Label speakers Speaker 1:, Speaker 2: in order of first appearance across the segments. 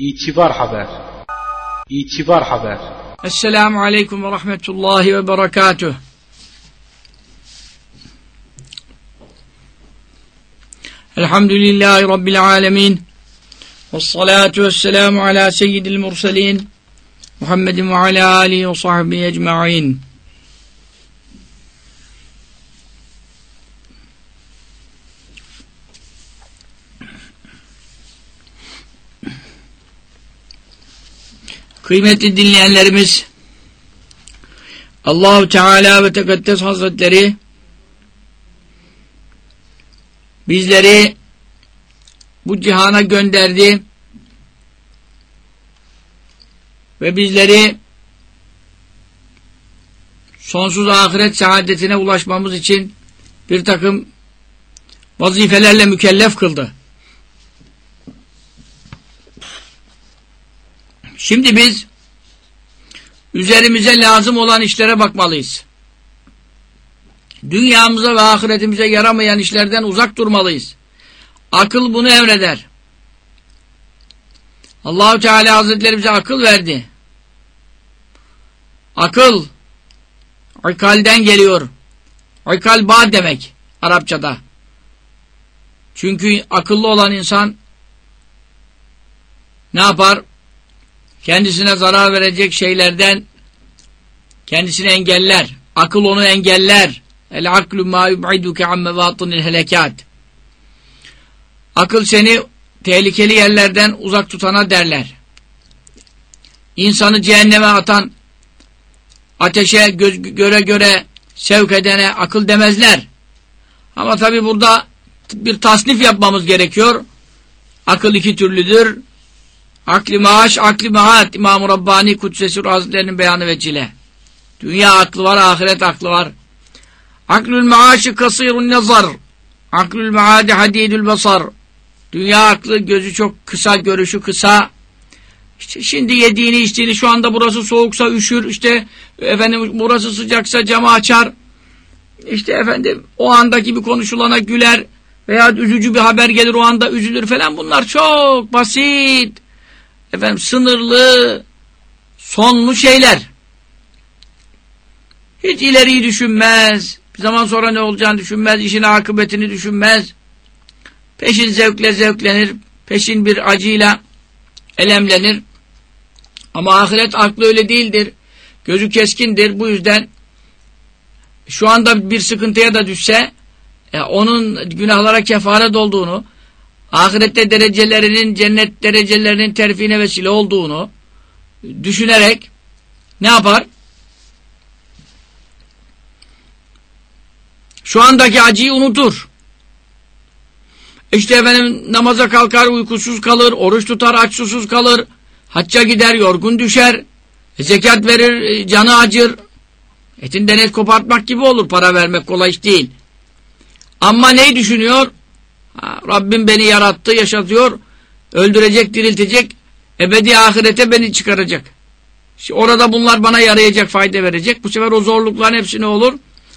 Speaker 1: İtibar haber. İtibar haber.
Speaker 2: Esselamu Aleyküm ve Rahmetullahi ve Berekatuh. Elhamdülillahi Rabbil Alemin. Ve salatu ve selamu ala seyyidil murselin. Muhammedin ve ala alihi ve sahbihi ecma'in. Kıymetli dinleyenlerimiz Allahu Teala ve Tekaddes Hazretleri bizleri bu cihana gönderdi ve bizleri sonsuz ahiret saadetine ulaşmamız için bir takım vazifelerle mükellef kıldı. Şimdi biz üzerimize lazım olan işlere bakmalıyız. Dünyamıza ve ahiretimize yaramayan işlerden uzak durmalıyız. Akıl bunu emreder. Allahu Teala Hazretleri bize akıl verdi. Akıl ikalden geliyor. İkal bağ demek Arapçada. Çünkü akıllı olan insan ne yapar? Kendisine zarar verecek şeylerden kendisini engeller. Akıl onu engeller. El aklu ma yub'iduke an mevatinil helekat. Akıl seni tehlikeli yerlerden uzak tutana derler. İnsanı cehenneme atan, ateşe göz, göre göre sevk edene akıl demezler. Ama tabi burada bir tasnif yapmamız gerekiyor. Akıl iki türlüdür. Akli maaş, akli mahat İmam-ı Rabbani Kudsesi Hazretlerinin beyanı ve cile. Dünya aklı var, ahiret aklı var. Aklül maaşı kasirun nazar. Aklül maadi hadidül basar. Dünya aklı gözü çok kısa, görüşü kısa. İşte şimdi yediğini içtiğini şu anda burası soğuksa üşür. İşte efendim burası sıcaksa camı açar. İşte efendim o andaki bir konuşulana güler veya üzücü bir haber gelir o anda üzülür falan. Bunlar çok basit efendim sınırlı, sonlu şeyler. Hiç ileriyi düşünmez. Bir zaman sonra ne olacağını düşünmez. işin akıbetini düşünmez. Peşin zevkle zevklenir. Peşin bir acıyla elemlenir. Ama ahiret aklı öyle değildir. Gözü keskindir. Bu yüzden şu anda bir sıkıntıya da düşse e, onun günahlara kefaret olduğunu ahirette derecelerinin, cennet derecelerinin terfine vesile olduğunu düşünerek ne yapar? Şu andaki acıyı unutur. İşte efendim namaza kalkar, uykusuz kalır, oruç tutar, aç susuz kalır, hacca gider, yorgun düşer, e, zekat verir, e, canı acır. Etinden et kopartmak gibi olur, para vermek kolay değil. Ama neyi düşünüyor? Rabbim beni yarattı, yaşatıyor, öldürecek, diriltecek, ebedi ahirete beni çıkaracak. Şimdi orada bunlar bana yarayacak, fayda verecek. Bu sefer o zorlukların hepsi ne olur?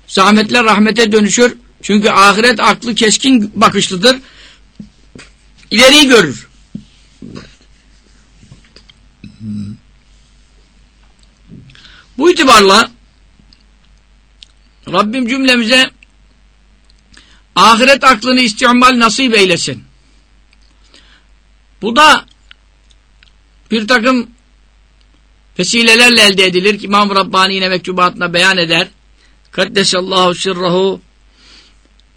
Speaker 2: Zahmetler rahmete dönüşür. Çünkü ahiret aklı keskin bakışlıdır. İleriyi görür. Bu itibarla Rabbim cümlemize ahiret aklını istimal nasip eylesin. Bu da bir takım vesilelerle elde edilir ki İmam Rabbani yine mektubatına beyan eder. Kaddesallahu sirrahu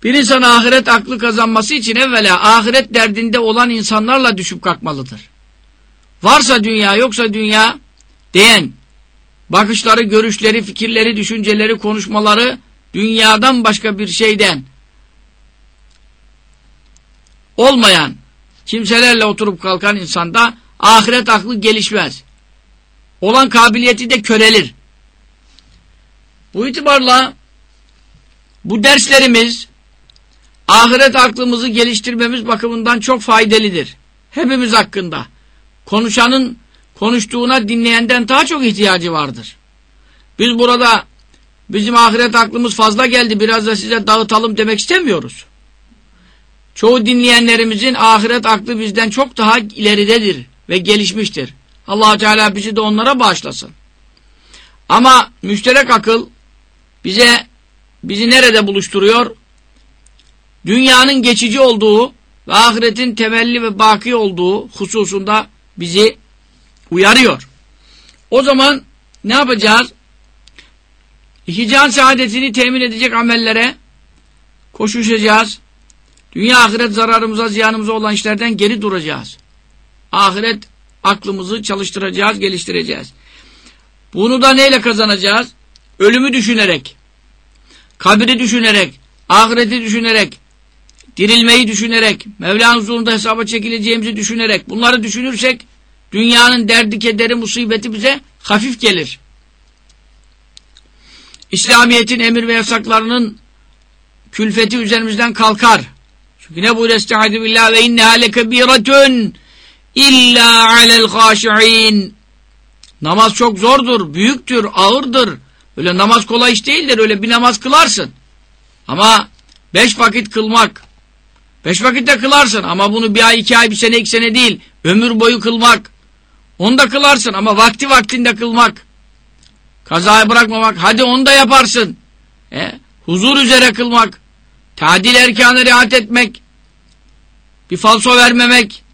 Speaker 2: bir insan ahiret aklı kazanması için evvela ahiret derdinde olan insanlarla düşüp kalkmalıdır. Varsa dünya yoksa dünya diyen bakışları, görüşleri, fikirleri, düşünceleri, konuşmaları dünyadan başka bir şeyden olmayan kimselerle oturup kalkan insanda ahiret aklı gelişmez. Olan kabiliyeti de körelir. Bu itibarla bu derslerimiz ahiret aklımızı geliştirmemiz bakımından çok faydalıdır. Hepimiz hakkında. Konuşanın konuştuğuna dinleyenden daha çok ihtiyacı vardır. Biz burada bizim ahiret aklımız fazla geldi biraz da size dağıtalım demek istemiyoruz. Çoğu dinleyenlerimizin ahiret aklı bizden çok daha ileridedir. ve gelişmiştir. allah Teala bizi de onlara bağışlasın. Ama müşterek akıl bize bizi nerede buluşturuyor? Dünyanın geçici olduğu ve ahiretin temelli ve baki olduğu hususunda bizi uyarıyor. O zaman ne yapacağız? İki can saadetini temin edecek amellere koşuşacağız. Dünya ahiret zararımıza, ziyanımıza olan işlerden geri duracağız. Ahiret aklımızı çalıştıracağız, geliştireceğiz. Bunu da neyle kazanacağız? Ölümü düşünerek, kabri düşünerek, ahireti düşünerek, dirilmeyi düşünerek, Mevla'nın huzurunda hesaba çekileceğimizi düşünerek, bunları düşünürsek, dünyanın derdi, kederi, musibeti bize hafif gelir. İslamiyet'in emir ve yasaklarının külfeti üzerimizden kalkar. Çünkü ne buyuruyor estaizu billah ve inneha lekebiretun illa alel gâşi'in Namaz çok zordur, büyüktür, ağırdır. Öyle namaz kolay iş değildir. Öyle bir namaz kılarsın. Ama beş vakit kılmak, beş vakitte kılarsın ama bunu bir ay, iki ay, bir sene, iki sene değil. Ömür boyu kılmak. Onu da kılarsın ama vakti vaktinde kılmak. Kazaya bırakmamak. Hadi onu da yaparsın. E, huzur üzere kılmak. Tadil erkanı riayet etmek. Bir falso vermemek.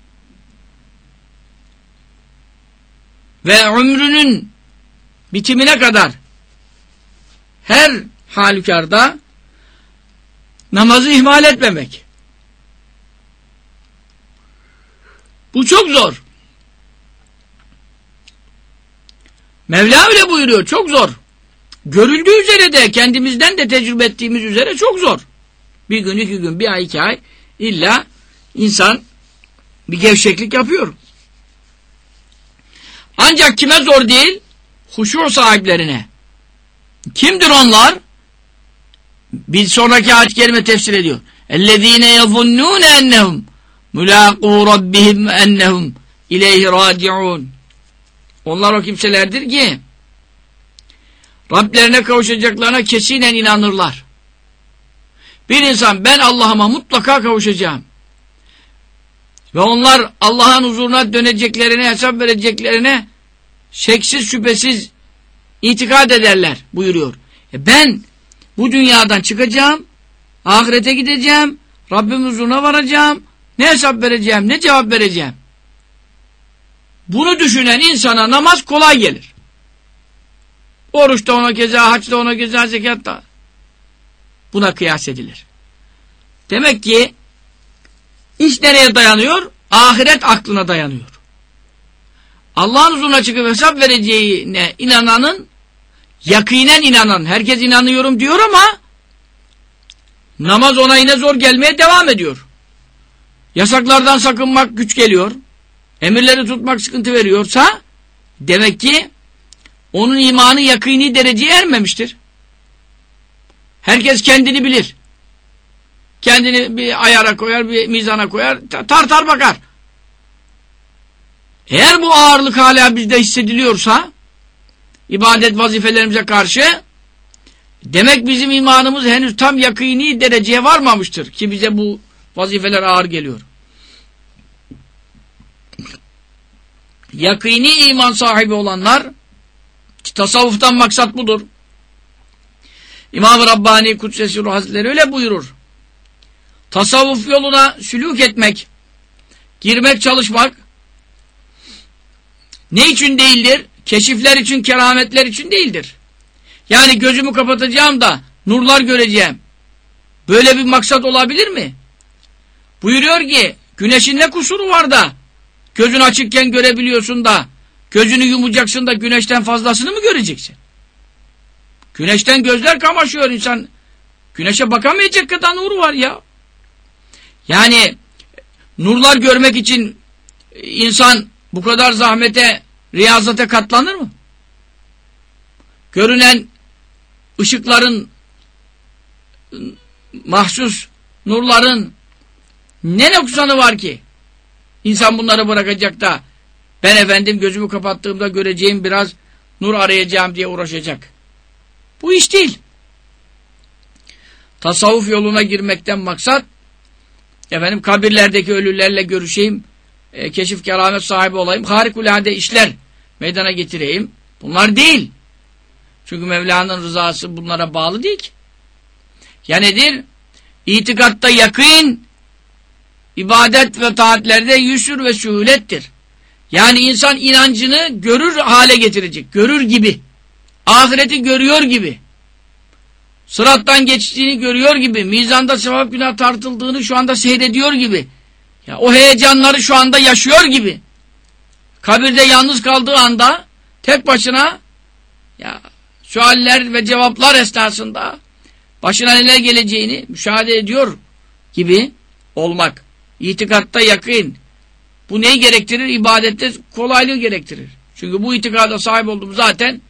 Speaker 2: Ve ömrünün bitimine kadar her halükarda namazı ihmal etmemek. Bu çok zor. Mevla öyle buyuruyor. Çok zor. Görüldüğü üzere de kendimizden de tecrübe ettiğimiz üzere çok zor. Bir gün, iki gün, bir ay, iki ay illa insan bir gevşeklik yapıyor. Ancak kime zor değil? Huşu sahiplerine. Kimdir onlar? Bir sonraki ayet kelime tefsir ediyor. اَلَّذ۪ينَ يَظُنُّونَ اَنَّهُمْ مُلَاقُوا رَبِّهِمْ اَنَّهُمْ اِلَيْهِ رَاجِعُونَ onlar o kimselerdir ki Rablerine kavuşacaklarına kesinen inanırlar. Bir insan ben Allah'ıma mutlaka kavuşacağım. Ve onlar Allah'ın huzuruna döneceklerine, hesap vereceklerine şeksiz şüphesiz itikad ederler buyuruyor. E ben bu dünyadan çıkacağım, ahirete gideceğim, Rabbim huzuruna varacağım, ne hesap vereceğim, ne cevap vereceğim. Bunu düşünen insana namaz kolay gelir. Oruç da ona keza, haç da ona keza, zekat buna kıyas edilir. Demek ki iş nereye dayanıyor? Ahiret aklına dayanıyor. Allah'ın huzuruna çıkıp hesap vereceğine inananın yakinen inanan, herkes inanıyorum diyor ama namaz ona yine zor gelmeye devam ediyor. Yasaklardan sakınmak güç geliyor emirleri tutmak sıkıntı veriyorsa demek ki onun imanı yakini dereceye ermemiştir. Herkes kendini bilir. Kendini bir ayara koyar, bir mizana koyar, tartar bakar. Eğer bu ağırlık hala bizde hissediliyorsa ibadet vazifelerimize karşı demek bizim imanımız henüz tam yakini dereceye varmamıştır ki bize bu vazifeler ağır geliyor. yakini iman sahibi olanlar tasavvuftan maksat budur. İmam-ı Rabbani Kudsesi Ruh Hazretleri öyle buyurur. Tasavvuf yoluna sülük etmek, girmek, çalışmak ne için değildir? Keşifler için, kerametler için değildir. Yani gözümü kapatacağım da nurlar göreceğim. Böyle bir maksat olabilir mi? Buyuruyor ki güneşin ne kusuru var da Gözün açıkken görebiliyorsun da gözünü yumacaksın da güneşten fazlasını mı göreceksin? Güneşten gözler kamaşıyor insan. Güneşe bakamayacak kadar nur var ya. Yani nurlar görmek için insan bu kadar zahmete, riyazete katlanır mı? Görünen ışıkların mahsus nurların ne noksanı var ki? İnsan bunları bırakacak da ben efendim gözümü kapattığımda göreceğim biraz nur arayacağım diye uğraşacak. Bu iş değil. Tasavvuf yoluna girmekten maksat efendim kabirlerdeki ölülerle görüşeyim e, keşif keramet sahibi olayım, harikulade işler meydana getireyim. Bunlar değil. Çünkü Mevla'nın rızası bunlara bağlı değil ki. Ya nedir? İtikatta yakın, ibadet ve taatlerde yüsür ve sühulettir. Yani insan inancını görür hale getirecek. Görür gibi. Ahireti görüyor gibi. Sırattan geçtiğini görüyor gibi. Mizanda sevap günah tartıldığını şu anda seyrediyor gibi. Ya o heyecanları şu anda yaşıyor gibi. Kabirde yalnız kaldığı anda tek başına ya sualler ve cevaplar esnasında başına neler geleceğini müşahede ediyor gibi olmak. İtikatta yakın. Bu neyi gerektirir? İbadette kolaylığı gerektirir. Çünkü bu itikada sahip olduğum zaten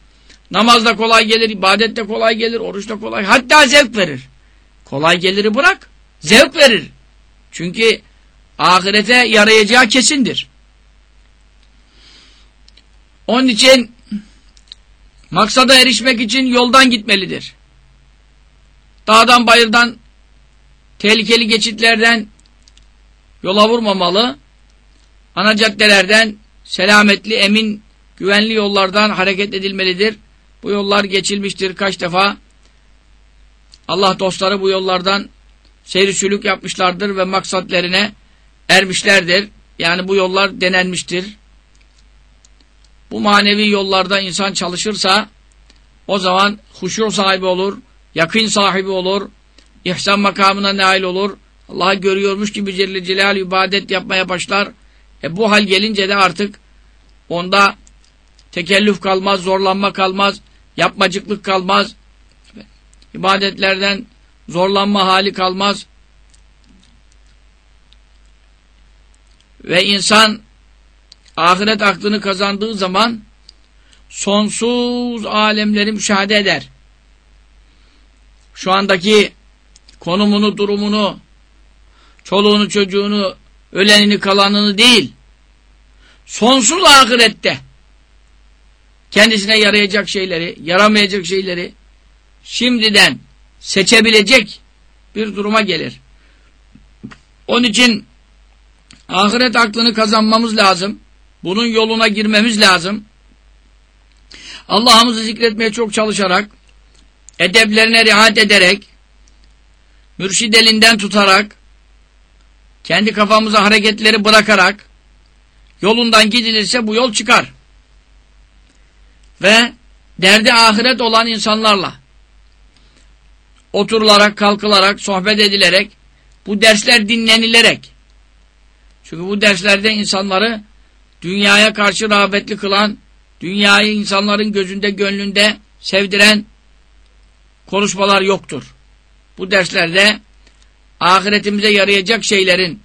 Speaker 2: namazda kolay gelir, ibadette kolay gelir, oruçta kolay, hatta zevk verir. Kolay geliri bırak, zevk verir. Çünkü ahirete yarayacağı kesindir. Onun için maksada erişmek için yoldan gitmelidir. Dağdan bayırdan tehlikeli geçitlerden yola vurmamalı. Ana caddelerden selametli, emin, güvenli yollardan hareket edilmelidir. Bu yollar geçilmiştir kaç defa. Allah dostları bu yollardan seyri yapmışlardır ve maksatlerine ermişlerdir. Yani bu yollar denenmiştir. Bu manevi yollarda insan çalışırsa o zaman huşur sahibi olur, yakın sahibi olur, ihsan makamına nail olur, Allah'ı görüyormuş gibi Celle Celal ibadet yapmaya başlar. E bu hal gelince de artık onda tekellüf kalmaz, zorlanma kalmaz, yapmacıklık kalmaz, ibadetlerden zorlanma hali kalmaz. Ve insan ahiret aklını kazandığı zaman sonsuz alemleri müşahede eder. Şu andaki konumunu, durumunu, çoluğunu, çocuğunu, ölenini, kalanını değil, sonsuz ahirette kendisine yarayacak şeyleri, yaramayacak şeyleri şimdiden seçebilecek bir duruma gelir. Onun için ahiret aklını kazanmamız lazım. Bunun yoluna girmemiz lazım. Allah'ımızı zikretmeye çok çalışarak, edeplerine riayet ederek, mürşid elinden tutarak, kendi kafamıza hareketleri bırakarak, yolundan gidilirse bu yol çıkar. Ve derdi ahiret olan insanlarla, oturularak, kalkılarak, sohbet edilerek, bu dersler dinlenilerek, çünkü bu derslerde insanları dünyaya karşı rağbetli kılan, dünyayı insanların gözünde, gönlünde sevdiren konuşmalar yoktur. Bu derslerde ahiretimize yarayacak şeylerin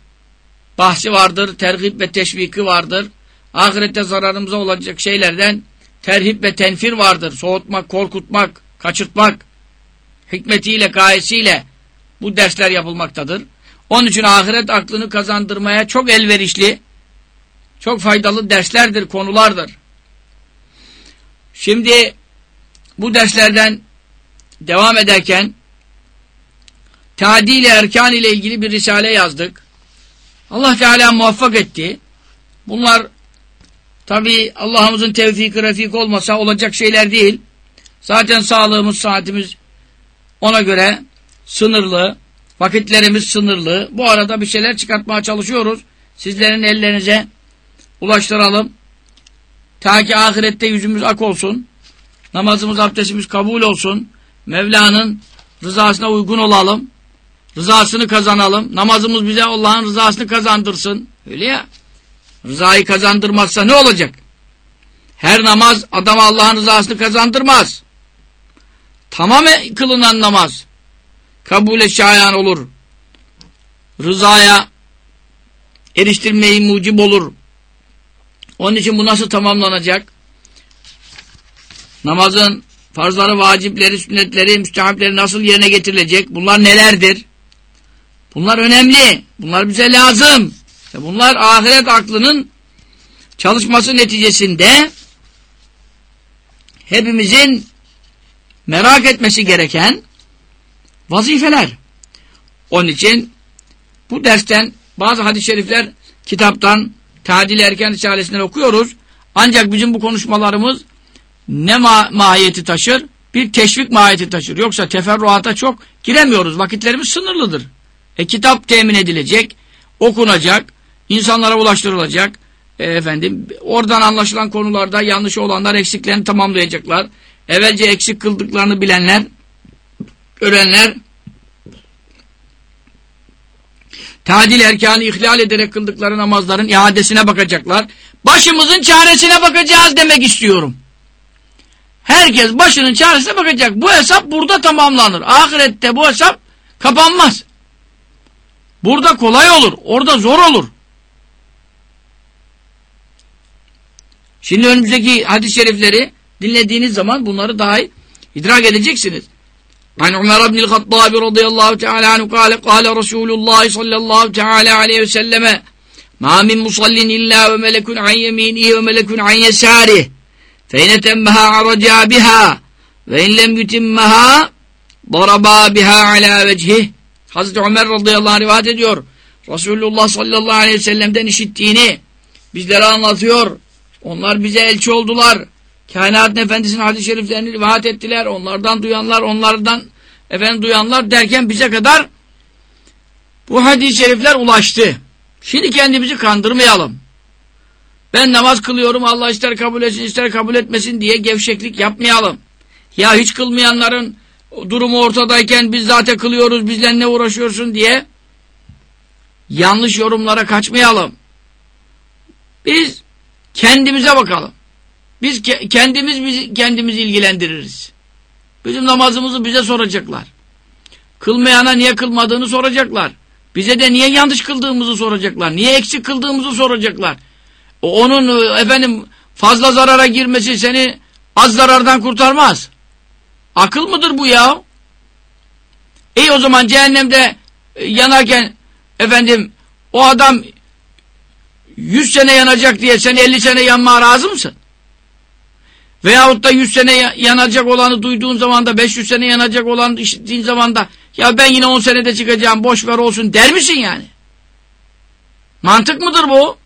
Speaker 2: bahsi vardır, tergip ve teşviki vardır. Ahirette zararımıza olacak şeylerden terhip ve tenfir vardır. Soğutmak, korkutmak, kaçırtmak hikmetiyle, gayesiyle bu dersler yapılmaktadır. Onun için ahiret aklını kazandırmaya çok elverişli, çok faydalı derslerdir, konulardır. Şimdi bu derslerden devam ederken Tadil erkan ile ilgili bir risale yazdık. Allah Teala muvaffak etti. Bunlar tabi Allah'ımızın tevfiki refik olmasa olacak şeyler değil. Zaten sağlığımız, saatimiz ona göre sınırlı. Vakitlerimiz sınırlı. Bu arada bir şeyler çıkartmaya çalışıyoruz. Sizlerin ellerinize ulaştıralım. Ta ki ahirette yüzümüz ak olsun. Namazımız, abdestimiz kabul olsun. Mevla'nın rızasına uygun olalım. Rızasını kazanalım. Namazımız bize Allah'ın rızasını kazandırsın. Öyle ya. Rızayı kazandırmazsa ne olacak? Her namaz adama Allah'ın rızasını kazandırmaz. Tamamen kılınan namaz kabule şayan olur. Rızaya eriştirmeyi mucib olur. Onun için bu nasıl tamamlanacak? Namazın farzları, vacipleri, sünnetleri, müstehapleri nasıl yerine getirilecek? Bunlar nelerdir? Bunlar önemli. Bunlar bize lazım. Bunlar ahiret aklının çalışması neticesinde hepimizin merak etmesi gereken vazifeler. Onun için bu dersten bazı hadis-i şerifler kitaptan Tadil Erken Risalesinden okuyoruz. Ancak bizim bu konuşmalarımız ne ma mahiyeti taşır? Bir teşvik mahiyeti taşır. Yoksa teferruata çok giremiyoruz. Vakitlerimiz sınırlıdır. E kitap temin edilecek, okunacak, insanlara ulaştırılacak. E, efendim oradan anlaşılan konularda yanlış olanlar eksiklerini tamamlayacaklar. Evvelce eksik kıldıklarını bilenler, görenler tadil erkanı ihlal ederek kıldıkları namazların iadesine bakacaklar. Başımızın çaresine bakacağız demek istiyorum. Herkes başının çaresine bakacak. Bu hesap burada tamamlanır. Ahirette bu hesap kapanmaz. Burada kolay olur. Orada zor olur. Şimdi önümüzdeki hadis-i şerifleri dinlediğiniz zaman bunları daha iyi idrak edeceksiniz. An Ömer ibn el-Hattab radıyallahu teala anhu kâle kâle Resulullah sallallahu teala aleyhi ve selleme ma min musallin illa ve melekun an yeminihi ve melekun an yesârih fe in etemmehâ aracâ biha ve in lem yutimmeha alâ vechih Hazreti Ömer radıyallahu anh rivayet ediyor. Resulullah sallallahu aleyhi ve sellem'den işittiğini bizlere anlatıyor. Onlar bize elçi oldular. Kainatın efendisinin hadis-i şeriflerini rivayet ettiler. Onlardan duyanlar, onlardan efendim duyanlar derken bize kadar bu hadis-i şerifler ulaştı. Şimdi kendimizi kandırmayalım. Ben namaz kılıyorum Allah ister kabul etsin ister kabul etmesin diye gevşeklik yapmayalım. Ya hiç kılmayanların durumu ortadayken biz zaten kılıyoruz bizle ne uğraşıyorsun diye yanlış yorumlara kaçmayalım. Biz kendimize bakalım. Biz ke kendimiz bizi kendimizi ilgilendiririz. Bizim namazımızı bize soracaklar. Kılmayana niye kılmadığını soracaklar. Bize de niye yanlış kıldığımızı soracaklar. Niye eksik kıldığımızı soracaklar. Onun efendim fazla zarara girmesi seni az zarardan kurtarmaz. Akıl mıdır bu ya? İyi o zaman cehennemde e, yanarken efendim o adam 100 sene yanacak diye sen 50 sene yanmaya razı mısın? Veyahut da 100 sene yanacak olanı duyduğun zaman da 500 sene yanacak olanı işittiğin zaman da ya ben yine 10 senede çıkacağım boş ver olsun der misin yani? Mantık mıdır bu?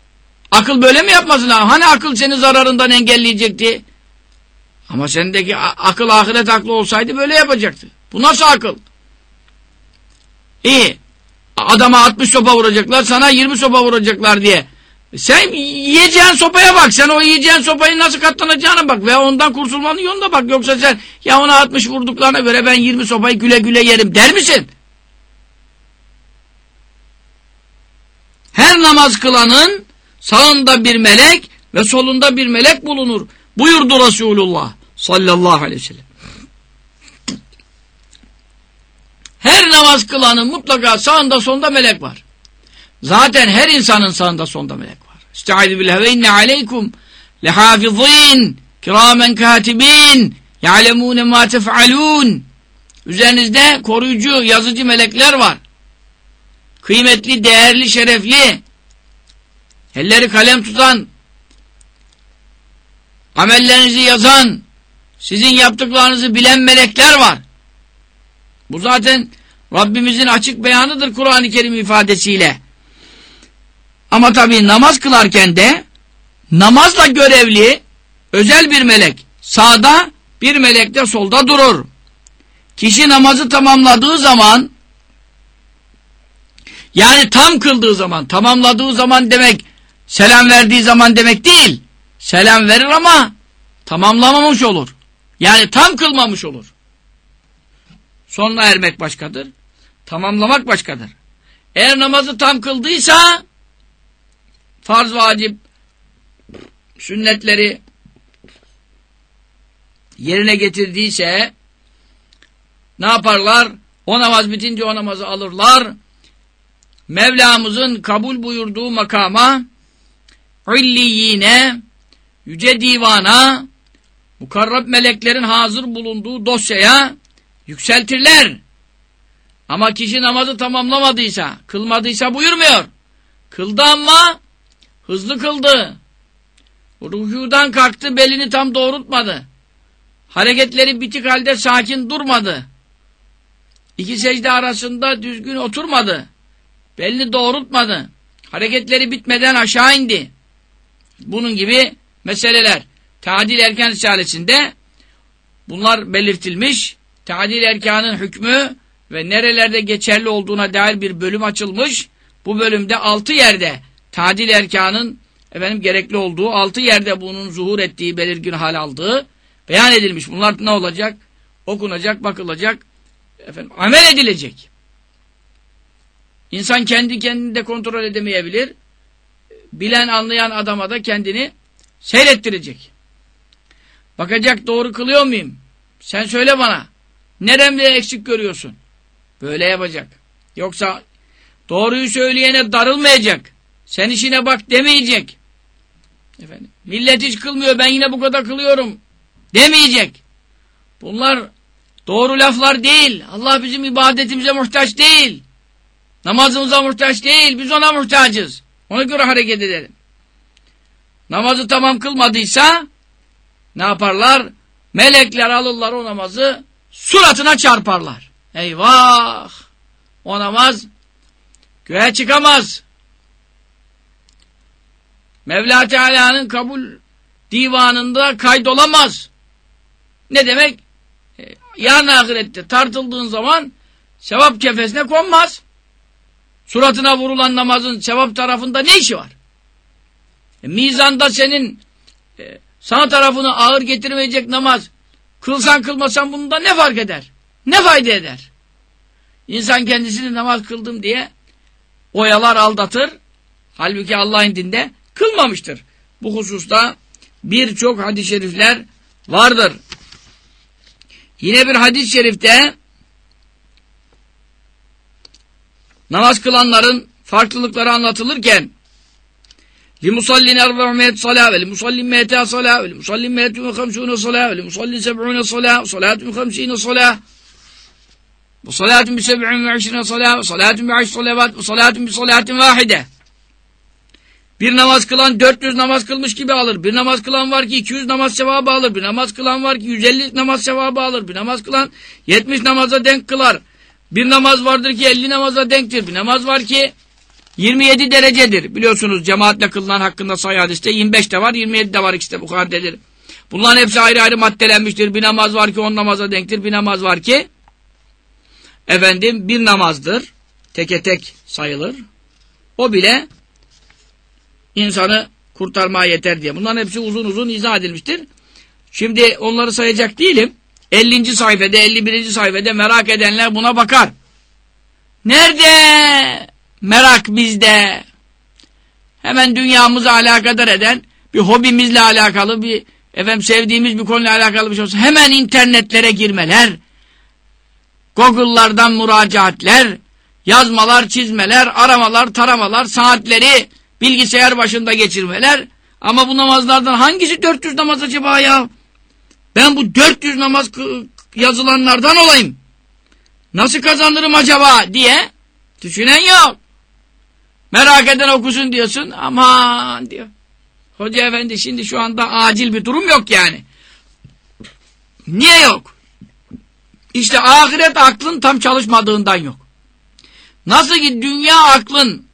Speaker 2: Akıl böyle mi yapmasın? Hani akıl seni zararından engelleyecekti? Ama sendeki akıl ahiret aklı olsaydı böyle yapacaktı. Bu nasıl akıl? İyi. Adama 60 sopa vuracaklar, sana 20 sopa vuracaklar diye. Sen yiyeceğin sopaya bak. Sen o yiyeceğin sopayı nasıl katlanacağına bak. Ve ondan kurtulmanın yoluna bak. Yoksa sen ya ona 60 vurduklarına göre ben 20 sopayı güle güle yerim der misin? Her namaz kılanın sağında bir melek ve solunda bir melek bulunur. Buyurdu Resulullah sallallahu aleyhi ve sellem. Her namaz kılanın mutlaka sağında sonunda melek var. Zaten her insanın sağında sonunda melek var. Estaizu billah ve inne aleykum lehafizin kiramen katibin ya'lemune ma tef'alun Üzerinizde koruyucu, yazıcı melekler var. Kıymetli, değerli, şerefli elleri kalem tutan amellerinizi yazan sizin yaptıklarınızı bilen melekler var. Bu zaten Rabbimizin açık beyanıdır Kur'an-ı Kerim ifadesiyle. Ama tabii namaz kılarken de namazla görevli özel bir melek sağda bir melek de solda durur. Kişi namazı tamamladığı zaman yani tam kıldığı zaman tamamladığı zaman demek selam verdiği zaman demek değil. Selam verir ama tamamlamamış olur. Yani tam kılmamış olur. Sonuna ermek başkadır. Tamamlamak başkadır. Eğer namazı tam kıldıysa farz vacip sünnetleri yerine getirdiyse ne yaparlar? O namaz bitince o namazı alırlar. Mevlamızın kabul buyurduğu makama illiyine yüce divana mukarrab meleklerin hazır bulunduğu dosyaya yükseltirler. Ama kişi namazı tamamlamadıysa, kılmadıysa buyurmuyor. Kıldı ama hızlı kıldı. Ruhudan kalktı, belini tam doğrultmadı. Hareketleri bitik halde sakin durmadı. İki secde arasında düzgün oturmadı. Belini doğrultmadı. Hareketleri bitmeden aşağı indi. Bunun gibi meseleler. Tadil erken risalesinde bunlar belirtilmiş. Tadil erkanın hükmü ve nerelerde geçerli olduğuna dair bir bölüm açılmış. Bu bölümde altı yerde tadil erkanın efendim gerekli olduğu, altı yerde bunun zuhur ettiği, belirgin hal aldığı beyan edilmiş. Bunlar ne olacak? Okunacak, bakılacak, efendim amel edilecek. İnsan kendi kendini de kontrol edemeyebilir. Bilen, anlayan adama da kendini seyrettirecek. Bakacak doğru kılıyor muyum? Sen söyle bana. Neremde eksik görüyorsun? Böyle yapacak. Yoksa doğruyu söyleyene darılmayacak. Sen işine bak demeyecek. Efendim, millet hiç kılmıyor ben yine bu kadar kılıyorum demeyecek. Bunlar doğru laflar değil. Allah bizim ibadetimize muhtaç değil. Namazımıza muhtaç değil. Biz ona muhtacız. Ona göre hareket edelim. Namazı tamam kılmadıysa ne yaparlar? Melekler alırlar o namazı suratına çarparlar. Eyvah! O namaz göğe çıkamaz. Mevla Teala'nın kabul divanında kaydolamaz. Ne demek? E, yarın ahirette tartıldığın zaman sevap kefesine konmaz. Suratına vurulan namazın sevap tarafında ne işi var? E, mizanda senin e, sağ tarafını ağır getirmeyecek namaz kılsan kılmasan bundan ne fark eder? Ne fayda eder? İnsan kendisini namaz kıldım diye oyalar aldatır. Halbuki Allah'ın dinde kılmamıştır. Bu hususta birçok hadis-i şerifler vardır. Yine bir hadis-i şerifte namaz kılanların farklılıkları anlatılırken لِمُصَلِّنْ اَرْبَعُ صَلَاةً وَلِمُصَلِّنْ مَيْتَى صَلَاةً وَلِمُصَلِّنْ مَيْتُ وَخَمْسُونَ صَلَاةً وَلِمُصَلِّنْ سَبْعُونَ صَلَاةً وَصَلَاةٌ خَمْسِينَ صَلَاةً وَصَلَاةٌ بِسَبْعٍ وَعِشْرِينَ صَلَاةً وَصَلَاةٌ بِعَشْرِ صَلَوَاتٍ وَصَلَاةٌ بِصَلَاةٍ وَاحِدَةٍ bir namaz kılan 400 namaz kılmış gibi alır. Bir namaz kılan var ki 200 namaz sevabı alır. Bir namaz kılan var ki 150 namaz sevabı alır. Bir namaz kılan 70 namaza denk kılar. Bir namaz vardır ki 50 namaza denktir. Bir namaz var ki 27 derecedir. Biliyorsunuz cemaatle kılınan hakkında sayı hadiste 25 de var 27 de var ikisi de Bukhari'dedir. Bunların hepsi ayrı ayrı maddelenmiştir. Bir namaz var ki 10 namaza denktir. Bir namaz var ki efendim bir namazdır. Teke tek sayılır. O bile insanı kurtarmaya yeter diye. Bunların hepsi uzun uzun izah edilmiştir. Şimdi onları sayacak değilim. 50. sayfada, 51. sayfada merak edenler buna bakar. Nerede merak bizde? Hemen dünyamızı alakadar eden bir hobimizle alakalı bir efendim sevdiğimiz bir konuyla alakalı bir şey olsa hemen internetlere girmeler, Google'lardan müracaatler, yazmalar, çizmeler, aramalar, taramalar, saatleri bilgisayar başında geçirmeler. Ama bu namazlardan hangisi 400 namaz acaba ya? Ben bu 400 namaz yazılanlardan olayım. Nasıl kazanırım acaba diye düşünen yok. Merak eden okusun diyorsun. Aman diyor. Hoca efendi şimdi şu anda acil bir durum yok yani. Niye yok? İşte ahiret aklın tam çalışmadığından yok. Nasıl ki dünya aklın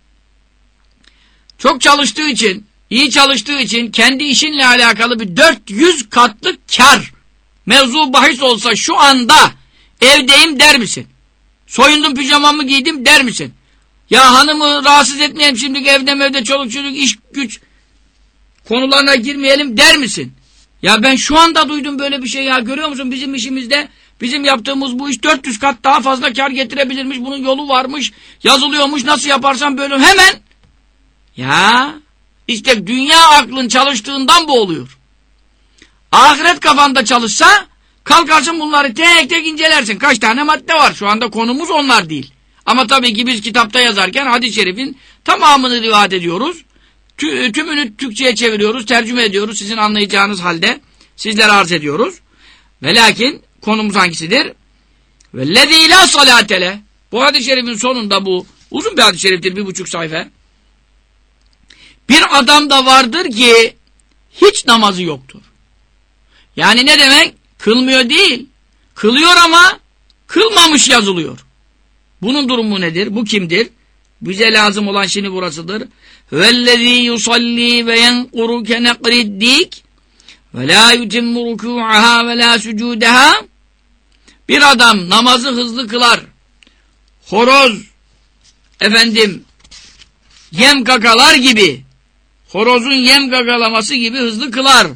Speaker 2: çok çalıştığı için, iyi çalıştığı için kendi işinle alakalı bir 400 katlı kar mevzu bahis olsa şu anda evdeyim der misin? Soyundum pijamamı giydim der misin? Ya hanımı rahatsız etmeyelim şimdi evde evde çoluk çocuk iş güç konularına girmeyelim der misin? Ya ben şu anda duydum böyle bir şey ya görüyor musun bizim işimizde bizim yaptığımız bu iş 400 kat daha fazla kar getirebilirmiş bunun yolu varmış yazılıyormuş nasıl yaparsan böyle hemen ya işte dünya aklın çalıştığından bu oluyor. Ahiret kafanda çalışsa kalkarsın bunları tek tek incelersin. Kaç tane madde var şu anda konumuz onlar değil. Ama tabii ki biz kitapta yazarken hadis-i şerifin tamamını rivayet ediyoruz. Tü tümünü Türkçe'ye çeviriyoruz, tercüme ediyoruz sizin anlayacağınız halde. Sizlere arz ediyoruz. Ve lakin konumuz hangisidir? Vellezî lâ salâtele. Bu hadis-i şerifin sonunda bu uzun bir hadis-i şeriftir, bir buçuk sayfa. Bir adam da vardır ki hiç namazı yoktur. Yani ne demek? Kılmıyor değil. Kılıyor ama kılmamış yazılıyor. Bunun durumu nedir? Bu kimdir? Bize lazım olan şimdi burasıdır. Ve yenkuru kenekriddik ve la yutimmu rükû'aha ve la sucûdeha Bir adam namazı hızlı kılar. Horoz efendim yem kakalar gibi horozun yem kakalaması gibi hızlı kılar.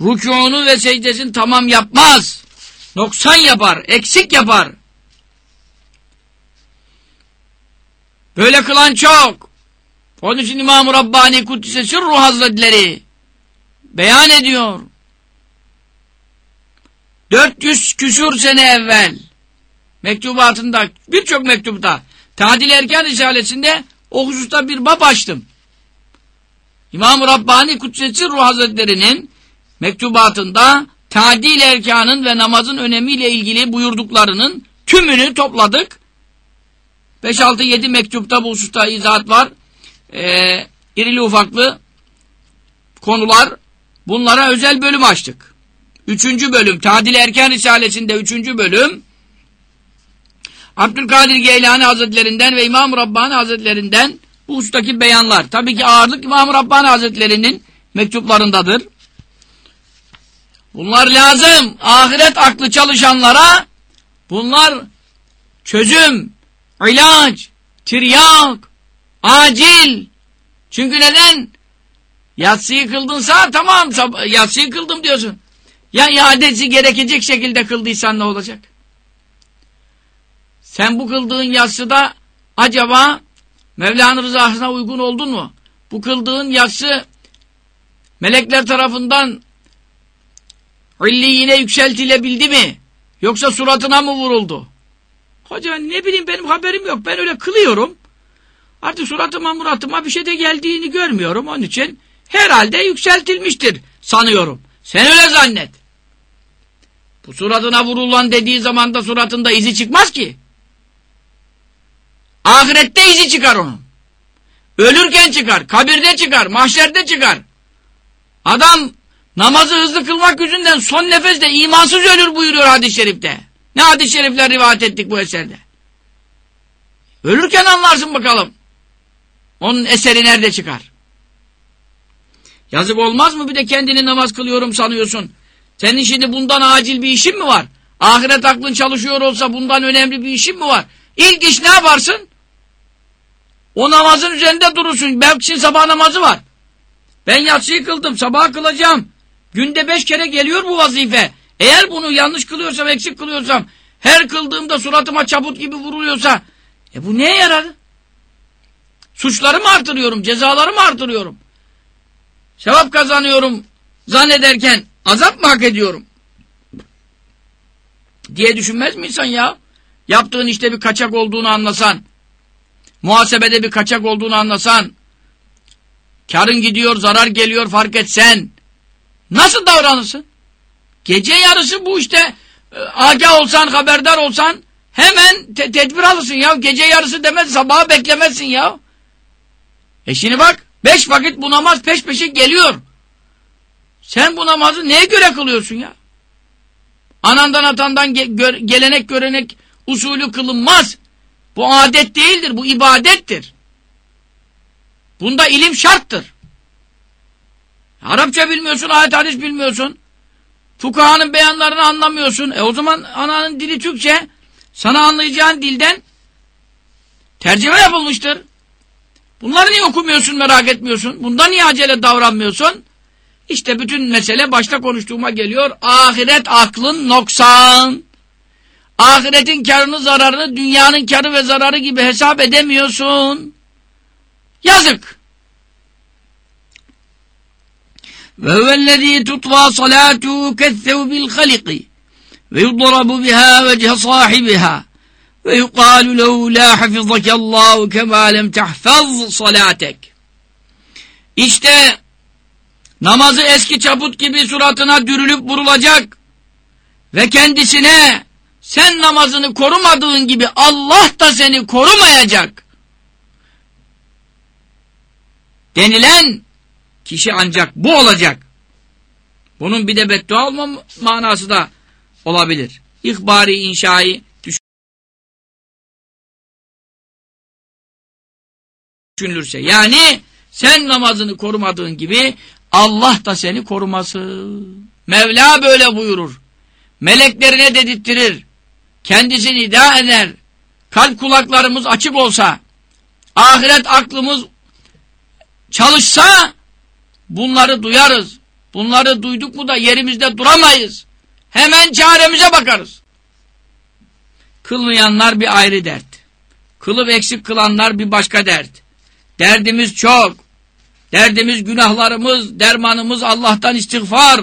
Speaker 2: Rükûnu ve secdesini tamam yapmaz. Noksan yapar, eksik yapar. Böyle kılan çok. Onun için İmam-ı Rabbani Kuddise Sürruh Hazretleri beyan ediyor. 400 küsur sene evvel mektubatında birçok mektupta Tadil Erken Risalesinde o hususta bir bab açtım. İmam-ı Rabbani Kuddise Sürruh Hazretleri'nin mektubatında tadil erkanın ve namazın önemiyle ilgili buyurduklarının tümünü topladık. 5-6-7 mektupta bu hususta izahat var. Ee, irili ufaklı konular. Bunlara özel bölüm açtık. Üçüncü bölüm, Tadil Erken Risalesi'nde üçüncü bölüm, Abdülkadir Geylani Hazretlerinden ve İmam Rabbani Hazretlerinden bu husustaki beyanlar. Tabii ki ağırlık İmam Rabbani Hazretlerinin mektuplarındadır. Bunlar lazım. Ahiret aklı çalışanlara bunlar çözüm, ilaç, tiryak, acil. Çünkü neden? Yatsıyı kıldınsa tamam yatsıyı kıldım diyorsun. Ya iadesi gerekecek şekilde kıldıysan ne olacak? Sen bu kıldığın yatsıda acaba Mevla'nın rızasına uygun oldun mu? Bu kıldığın yatsı melekler tarafından illiyine yükseltilebildi mi? Yoksa suratına mı vuruldu? Hoca ne bileyim benim haberim yok. Ben öyle kılıyorum. Artık suratıma muratıma bir şey de geldiğini görmüyorum. Onun için herhalde yükseltilmiştir sanıyorum. Sen öyle zannet. Bu suratına vurulan dediği zaman da suratında izi çıkmaz ki. Ahirette izi çıkar onun. Ölürken çıkar, kabirde çıkar, mahşerde çıkar. Adam namazı hızlı kılmak yüzünden son nefeste imansız ölür buyuruyor hadis-i şerifte. Ne hadis-i şerifler rivayet ettik bu eserde. Ölürken anlarsın bakalım. Onun eseri nerede çıkar? Yazık olmaz mı bir de kendini namaz kılıyorum sanıyorsun. Senin şimdi bundan acil bir işin mi var? Ahiret aklın çalışıyor olsa bundan önemli bir işin mi var? İlk iş ne yaparsın? O namazın üzerinde durursun. Belki sabah namazı var. Ben yatsıyı kıldım. Sabah kılacağım. Günde beş kere geliyor bu vazife. Eğer bunu yanlış kılıyorsam, eksik kılıyorsam, her kıldığımda suratıma çabut gibi vuruluyorsa, e bu neye yarar? Suçları mı artırıyorum, cezaları mı artırıyorum? Sevap kazanıyorum zannederken azap mı hak ediyorum? Diye düşünmez mi insan ya? Yaptığın işte bir kaçak olduğunu anlasan, muhasebede bir kaçak olduğunu anlasan, karın gidiyor, zarar geliyor fark etsen, nasıl davranırsın? Gece yarısı bu işte e, agah olsan, haberdar olsan hemen te tedbir alırsın ya. Gece yarısı demez, sabaha beklemezsin ya. E şimdi bak, beş vakit bu namaz peş peşe geliyor. Sen bu namazı neye göre kılıyorsun ya? Anandan atandan ge gelenek görenek usulü kılınmaz. Bu adet değildir, bu ibadettir. Bunda ilim şarttır. Arapça bilmiyorsun, ayet hadis bilmiyorsun. Fukahanın beyanlarını anlamıyorsun. E o zaman ananın dili Türkçe. Sana anlayacağın dilden tercüme yapılmıştır. Bunları niye okumuyorsun, merak etmiyorsun? Bundan niye acele davranmıyorsun? İşte bütün mesele başta konuştuğuma geliyor. Ahiret aklın noksan. Ahiretin karını zararını dünyanın karı ve zararı gibi hesap edemiyorsun. Yazık. Ve huvellezî tutva salâtuhu kethevbil haliki ve yudrabu biha vecihe sahibiha ve yuqalu lehu la hafizakallahu kemâ lem tehfaz salâtek. İşte namazı eski çaput gibi suratına dürülüp vurulacak ve kendisine sen namazını korumadığın gibi Allah da seni korumayacak denilen Kişi ancak bu olacak. Bunun bir de beddua olma manası da olabilir. İhbari inşai düşünülürse. Yani sen namazını korumadığın gibi Allah da seni koruması. Mevla böyle buyurur. Meleklerine dedirttirir. Kendisini iddia eder. Kalp kulaklarımız açık olsa, ahiret aklımız çalışsa bunları duyarız. Bunları duyduk mu da yerimizde duramayız. Hemen çaremize bakarız. Kılmayanlar bir ayrı dert. Kılıp eksik kılanlar bir başka dert. Derdimiz çok. Derdimiz günahlarımız, dermanımız Allah'tan istiğfar.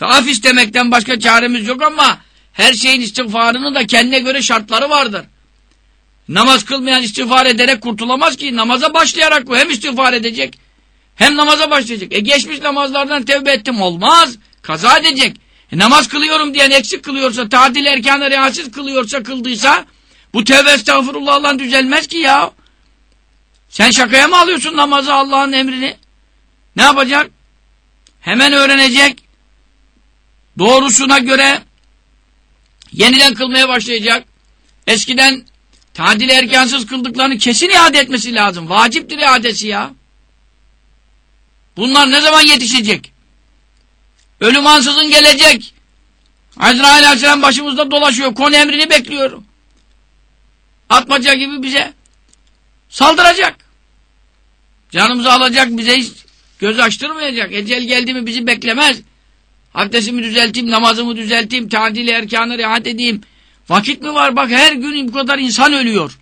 Speaker 2: Ve af istemekten başka çaremiz yok ama her şeyin istiğfarının da kendine göre şartları vardır. Namaz kılmayan istiğfar ederek kurtulamaz ki. Namaza başlayarak bu hem istiğfar edecek hem namaza başlayacak. E geçmiş namazlardan tevbe ettim olmaz. Kaza edecek. E namaz kılıyorum diyen eksik kılıyorsa, tadil erkanı rehatsiz kılıyorsa, kıldıysa bu tevbe estağfurullah'la düzelmez ki ya. Sen şakaya mı alıyorsun namazı Allah'ın emrini? Ne yapacak? Hemen öğrenecek. Doğrusuna göre yeniden kılmaya başlayacak. Eskiden tadil erkansız kıldıklarını kesin iade etmesi lazım. Vaciptir iadesi ya. Bunlar ne zaman yetişecek? Ölüm ansızın gelecek. Azrail Aleyhisselam başımızda dolaşıyor. Konu emrini bekliyor. Atmaca gibi bize saldıracak. Canımızı alacak bize hiç göz açtırmayacak. Ecel geldi mi bizi beklemez. Abdestimi düzelteyim, namazımı düzelteyim, tadil erkanı rahat edeyim. Vakit mi var? Bak her gün bu kadar insan ölüyor.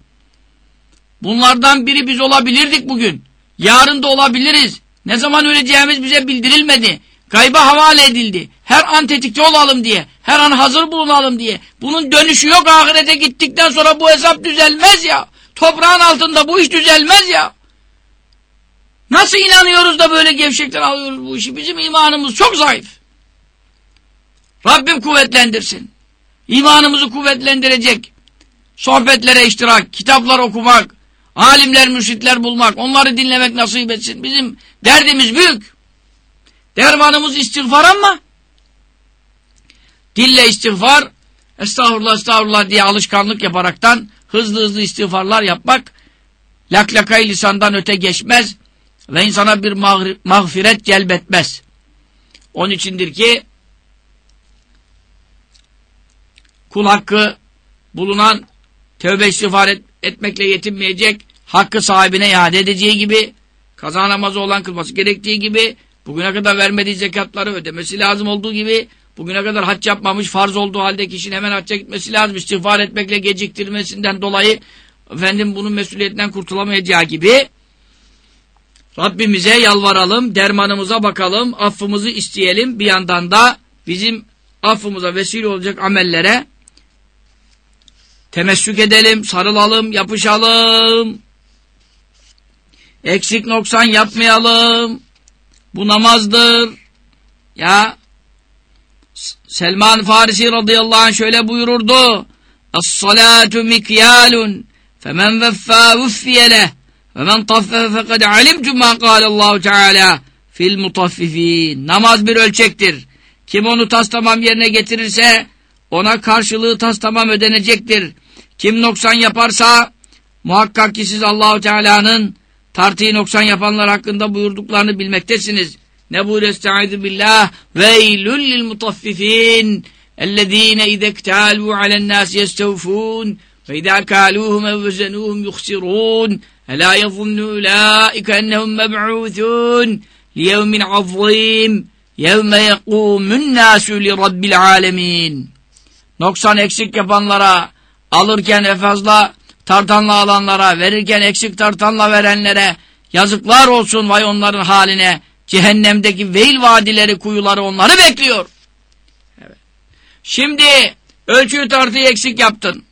Speaker 2: Bunlardan biri biz olabilirdik bugün. Yarın da olabiliriz. Ne zaman öleceğimiz bize bildirilmedi. Kayba havale edildi. Her an tetikte olalım diye. Her an hazır bulunalım diye. Bunun dönüşü yok ahirete gittikten sonra bu hesap düzelmez ya. Toprağın altında bu iş düzelmez ya. Nasıl inanıyoruz da böyle gevşekten alıyoruz bu işi? Bizim imanımız çok zayıf. Rabbim kuvvetlendirsin. İmanımızı kuvvetlendirecek. Sohbetlere iştirak, kitaplar okumak, alimler, mürşitler bulmak, onları dinlemek nasip etsin. Bizim derdimiz büyük. Dermanımız istiğfar ama dille istiğfar, estağfurullah estağfurullah diye alışkanlık yaparaktan hızlı hızlı istiğfarlar yapmak laklakayı lisandan öte geçmez ve insana bir mağfiret celbetmez. Onun içindir ki kul hakkı bulunan tövbe istiğfar et, etmekle yetinmeyecek, hakkı sahibine iade edeceği gibi, kaza namazı olan kılması gerektiği gibi, bugüne kadar vermediği zekatları ödemesi lazım olduğu gibi, bugüne kadar hac yapmamış, farz olduğu halde kişinin hemen hacca gitmesi lazım, istiğfar etmekle geciktirmesinden dolayı, efendim bunun mesuliyetinden kurtulamayacağı gibi, Rabbimize yalvaralım, dermanımıza bakalım, affımızı isteyelim, bir yandan da bizim affımıza vesile olacak amellere temessük edelim, sarılalım, yapışalım. Eksik noksan yapmayalım. Bu namazdır. Ya Selman Farisi radıyallahu anh şöyle buyururdu. Es-salatu mikyalun femen veffâ vuffiyeleh ve men taffefe fekad alimtu ma kâlallahu teâlâ fil mutaffifîn. Namaz bir ölçektir. Kim onu tas tamam yerine getirirse ona karşılığı tas tamam ödenecektir. Kim noksan yaparsa muhakkak ki siz Allahu Teala'nın tartıyı noksan yapanlar hakkında buyurduklarını bilmektesiniz. Ne buyur estaizu billah veylül lil mutaffifin ellezine idektalu alen nas yestevfun ve idâ kâluhum evvezenuhum yuhsirûn elâ yazunnu ulâike ennehum meb'ûthûn liyevmin azîm yevme yekûmün nâsü li rabbil âlemin Noksan eksik yapanlara, alırken fazla tartanla alanlara, verirken eksik tartanla verenlere yazıklar olsun vay onların haline. Cehennemdeki veil vadileri, kuyuları onları bekliyor. Evet. Şimdi ölçüyü tartıyı eksik yaptın.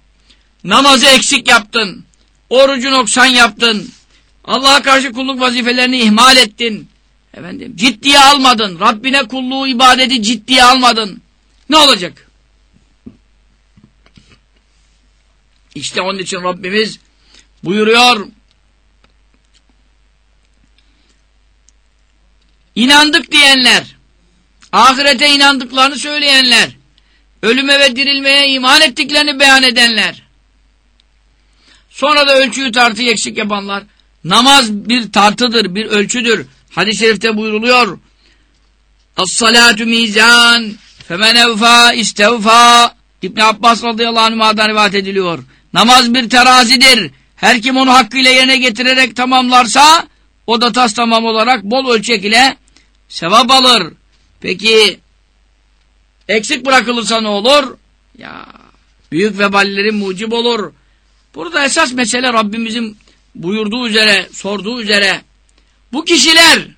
Speaker 2: Namazı eksik yaptın. Orucu noksan yaptın. Allah'a karşı kulluk vazifelerini ihmal ettin. Efendim, ciddiye almadın. Rabbine kulluğu, ibadeti ciddiye almadın. Ne olacak? İşte onun için Rabbimiz buyuruyor. İnandık diyenler, ahirete inandıklarını söyleyenler, ölüme ve dirilmeye iman ettiklerini beyan edenler, sonra da ölçüyü tartıyı eksik yapanlar, Namaz bir tartıdır, bir ölçüdür. Hadis-i şerifte buyruluyor. As-salatu mizan femen evfa istevfa İbn Abbas radıyallahu anh'dan rivayet ediliyor. Namaz bir terazidir. Her kim onu hakkıyla yerine getirerek tamamlarsa o da tas tamam olarak bol ölçek ile sevap alır. Peki eksik bırakılırsa ne olur? Ya büyük veballerin mucib olur. Burada esas mesele Rabbimizin buyurduğu üzere, sorduğu üzere bu kişiler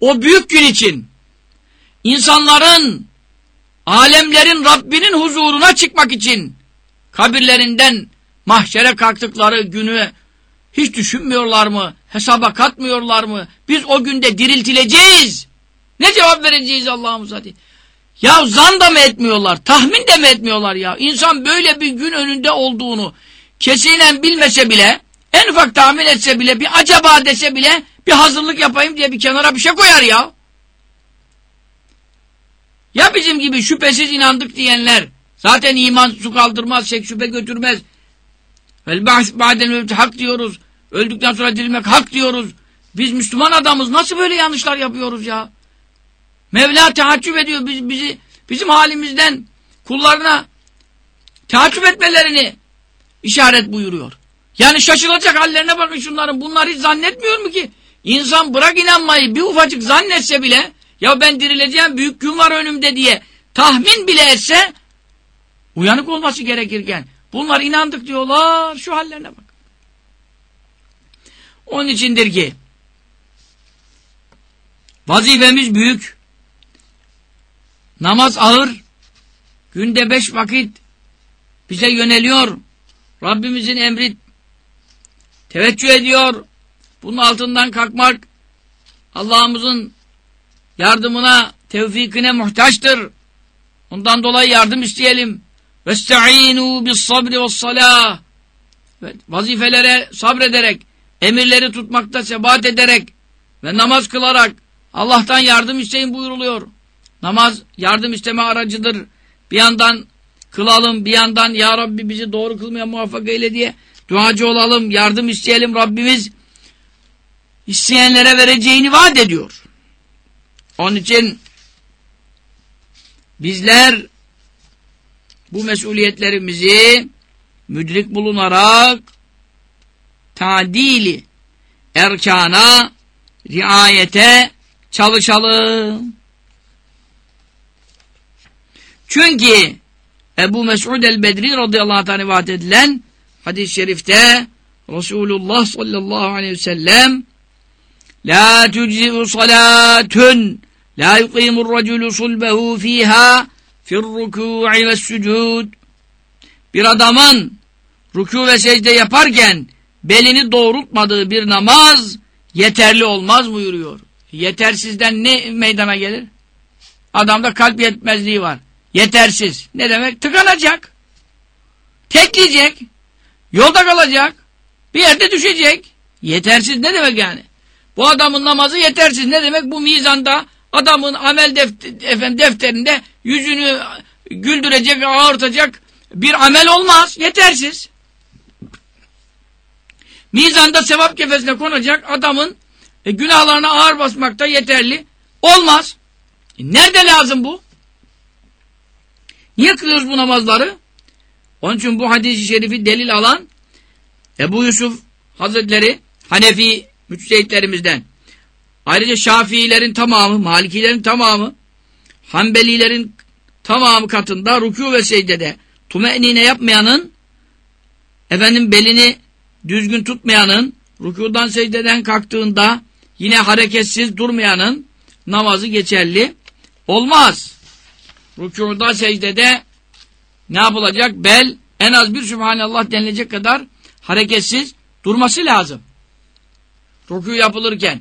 Speaker 2: o büyük gün için insanların alemlerin Rabbinin huzuruna çıkmak için kabirlerinden mahşere kalktıkları günü hiç düşünmüyorlar mı? Hesaba katmıyorlar mı? Biz o günde diriltileceğiz. Ne cevap vereceğiz Allah'ımıza diye. Ya zan da mı etmiyorlar? Tahmin de mi etmiyorlar ya? İnsan böyle bir gün önünde olduğunu kesinen bilmese bile en ufak tahmin etse bile bir acaba dese bile bir hazırlık yapayım diye bir kenara bir şey koyar ya. Ya bizim gibi şüphesiz inandık diyenler zaten iman su kaldırmaz, şek şüphe götürmez. Vel ba'den hak diyoruz. Öldükten sonra dirilmek hak diyoruz. Biz Müslüman adamız nasıl böyle yanlışlar yapıyoruz ya? Mevla tehaccüp ediyor biz, bizi bizim halimizden kullarına tehaccüp etmelerini işaret buyuruyor. Yani şaşılacak hallerine bakın şunların. Bunlar hiç zannetmiyor mu ki? İnsan bırak inanmayı bir ufacık zannetse bile ya ben dirileceğim büyük gün var önümde diye tahmin bile etse uyanık olması gerekirken bunlar inandık diyorlar şu hallerine bak. Onun içindir ki vazifemiz büyük namaz ağır günde beş vakit bize yöneliyor Rabbimizin emri teveccüh ediyor bunun altından kalkmak Allah'ımızın yardımına, tevfikine muhtaçtır. Ondan dolayı yardım isteyelim. Vesta'inu bis sabri ve salah. Vazifelere sabrederek, emirleri tutmakta sebat ederek ve namaz kılarak Allah'tan yardım isteyin buyuruluyor. Namaz yardım isteme aracıdır. Bir yandan kılalım, bir yandan Ya Rabbi bizi doğru kılmaya muvaffak eyle diye duacı olalım, yardım isteyelim Rabbimiz isteyenlere vereceğini vaat ediyor. Onun için bizler bu mesuliyetlerimizi müdrik bulunarak tadili erkana riayete çalışalım. Çünkü Ebu Mes'ud el-Bedri radıyallahu anh rivayet edilen hadis-i şerifte Resulullah sallallahu aleyhi ve sellem La tüczi'u salatun La yuqimur raculu sulbehu fiha firruku'i ve sucud. Bir adamın ruku ve secde yaparken belini doğrultmadığı bir namaz yeterli olmaz buyuruyor. Yetersizden ne meydana gelir? Adamda kalp yetmezliği var. Yetersiz. Ne demek? Tıkanacak. Tekleyecek. Yolda kalacak. Bir yerde düşecek. Yetersiz ne demek yani? Bu adamın namazı yetersiz. Ne demek? Bu mizanda adamın amel defter, efendim, defterinde yüzünü güldürecek, ağırtacak bir amel olmaz. Yetersiz. Mizanda sevap kefesine konacak adamın e, günahlarına ağır basmakta yeterli. Olmaz. E, nerede lazım bu? Niye kılıyoruz bu namazları? Onun için bu hadisi şerifi delil alan Ebu Yusuf Hazretleri Hanefi müçtehitlerimizden Ayrıca Şafiilerin tamamı, Malikilerin tamamı, Hanbelilerin tamamı katında rükû ve secdede tume'nine yapmayanın efendim belini düzgün tutmayanın rükudan secdeden kalktığında yine hareketsiz durmayanın namazı geçerli olmaz. Rükuda secdede ne yapılacak? Bel en az bir Sübhanallah denilecek kadar hareketsiz durması lazım. Rükû yapılırken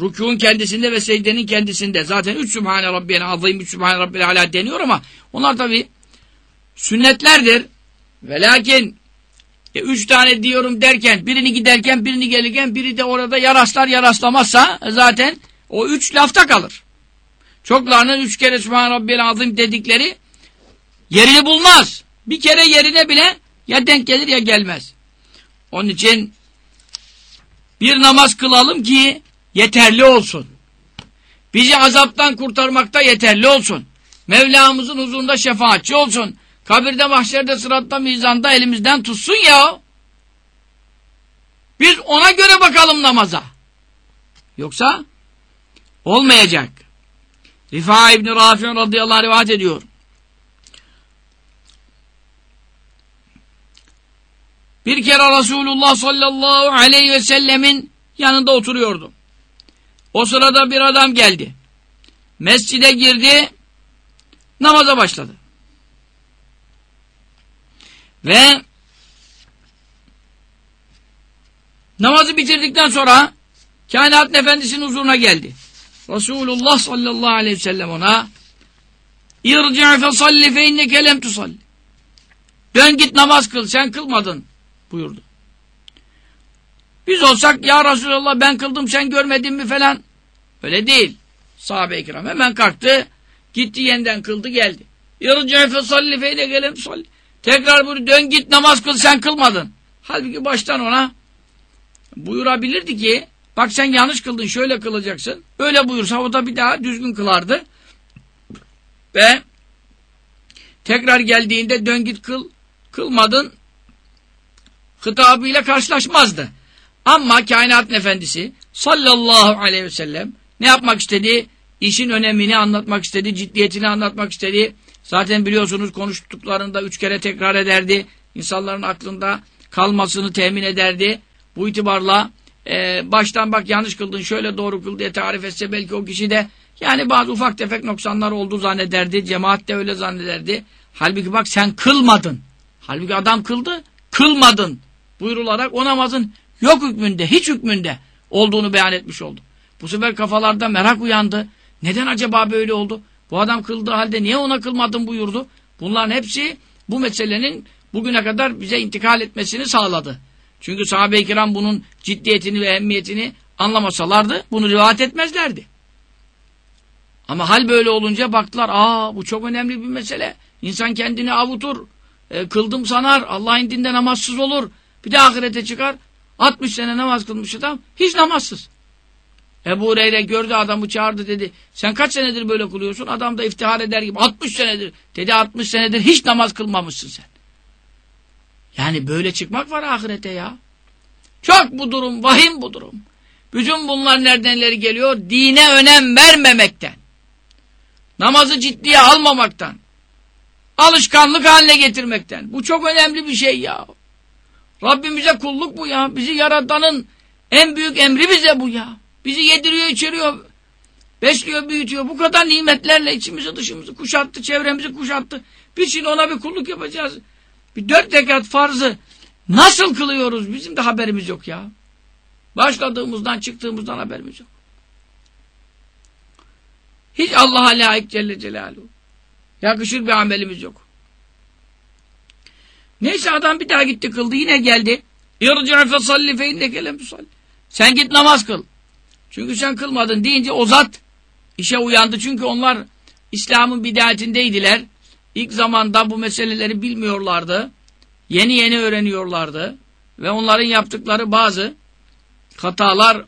Speaker 2: Rükûn kendisinde ve secdenin kendisinde. Zaten üç Sübhane Rabbiyene azim, üç Sübhane Rabbiyene hala deniyor ama onlar tabi sünnetlerdir. Ve lakin e, üç tane diyorum derken, birini giderken, birini gelirken, biri de orada yaraslar yaraslamazsa zaten o üç lafta kalır. Çoklarının üç kere Sübhane Rabbiyene azim dedikleri yerini bulmaz. Bir kere yerine bile ya denk gelir ya gelmez. Onun için bir namaz kılalım ki yeterli olsun. Bizi azaptan kurtarmakta yeterli olsun. Mevlamızın huzurunda şefaatçi olsun. Kabirde, mahşerde, sıratta, mizanda elimizden tutsun ya. Biz ona göre bakalım namaza. Yoksa olmayacak. Rifa İbni Rafi'un radıyallahu anh rivayet ediyor. Bir kere Resulullah sallallahu aleyhi ve sellemin yanında oturuyordu. O sırada bir adam geldi. Mescide girdi, namaza başladı. Ve namazı bitirdikten sonra kainat efendisinin huzuruna geldi. Resulullah sallallahu aleyhi ve sellem ona İrci' fe salli fe inneke lem tusalli. Dön git namaz kıl, sen kılmadın buyurdu. Biz olsak ya Resulallah ben kıldım sen görmedin mi falan. Öyle değil. Sahabe-i kiram hemen kalktı. Gitti yeniden kıldı geldi. İrci' fe salli fe inneke lem tusalli. Tekrar buyurdu dön git namaz kıl sen kılmadın. Halbuki baştan ona buyurabilirdi ki bak sen yanlış kıldın şöyle kılacaksın. Öyle buyursa o da bir daha düzgün kılardı. Ve tekrar geldiğinde dön git kıl kılmadın hitabıyla karşılaşmazdı. Ama kainatın efendisi sallallahu aleyhi ve sellem ne yapmak istedi? İşin önemini anlatmak istedi, ciddiyetini anlatmak istedi. Zaten biliyorsunuz konuştuklarında üç kere tekrar ederdi. İnsanların aklında kalmasını temin ederdi. Bu itibarla e, baştan bak yanlış kıldın şöyle doğru kıl diye tarif etse belki o kişi de yani bazı ufak tefek noksanlar olduğu zannederdi. Cemaat de öyle zannederdi. Halbuki bak sen kılmadın. Halbuki adam kıldı, kılmadın buyurularak o namazın yok hükmünde, hiç hükmünde olduğunu beyan etmiş oldu. Bu sefer kafalarda merak uyandı. Neden acaba böyle oldu? Bu adam kıldığı halde niye ona kılmadın buyurdu. Bunların hepsi bu meselenin bugüne kadar bize intikal etmesini sağladı. Çünkü sahabe-i kiram bunun ciddiyetini ve ehemmiyetini anlamasalardı bunu rivayet etmezlerdi. Ama hal böyle olunca baktılar aa bu çok önemli bir mesele. İnsan kendini avutur, e, kıldım sanar, Allah indinde namazsız olur. Bir de ahirete çıkar. 60 sene namaz kılmış adam hiç namazsız. Ebu Hureyre gördü adamı çağırdı dedi. Sen kaç senedir böyle kılıyorsun? Adam da iftihar eder gibi 60 senedir. Dedi 60 senedir hiç namaz kılmamışsın sen. Yani böyle çıkmak var ahirete ya. Çok bu durum, vahim bu durum. Bütün bunlar neredenleri geliyor? Dine önem vermemekten. Namazı ciddiye almamaktan. Alışkanlık haline getirmekten. Bu çok önemli bir şey ya. Rabbimize kulluk bu ya. Bizi yaratanın en büyük emri bize bu ya. Bizi yediriyor, içeriyor, besliyor, büyütüyor. Bu kadar nimetlerle içimizi dışımızı kuşattı, çevremizi kuşattı. Biz şimdi ona bir kulluk yapacağız. Bir dört rekat farzı nasıl kılıyoruz? Bizim de haberimiz yok ya. Başladığımızdan, çıktığımızdan haberimiz yok. Hiç Allah'a layık Celle Celaluhu. Yakışır bir amelimiz yok. Neyse adam bir daha gitti kıldı yine geldi. İrci'a fe salli fe inneke lem Sen git namaz kıl. Çünkü sen kılmadın deyince o zat işe uyandı. Çünkü onlar İslam'ın bidayetindeydiler. İlk zamanda bu meseleleri bilmiyorlardı. Yeni yeni öğreniyorlardı. Ve onların yaptıkları bazı hatalar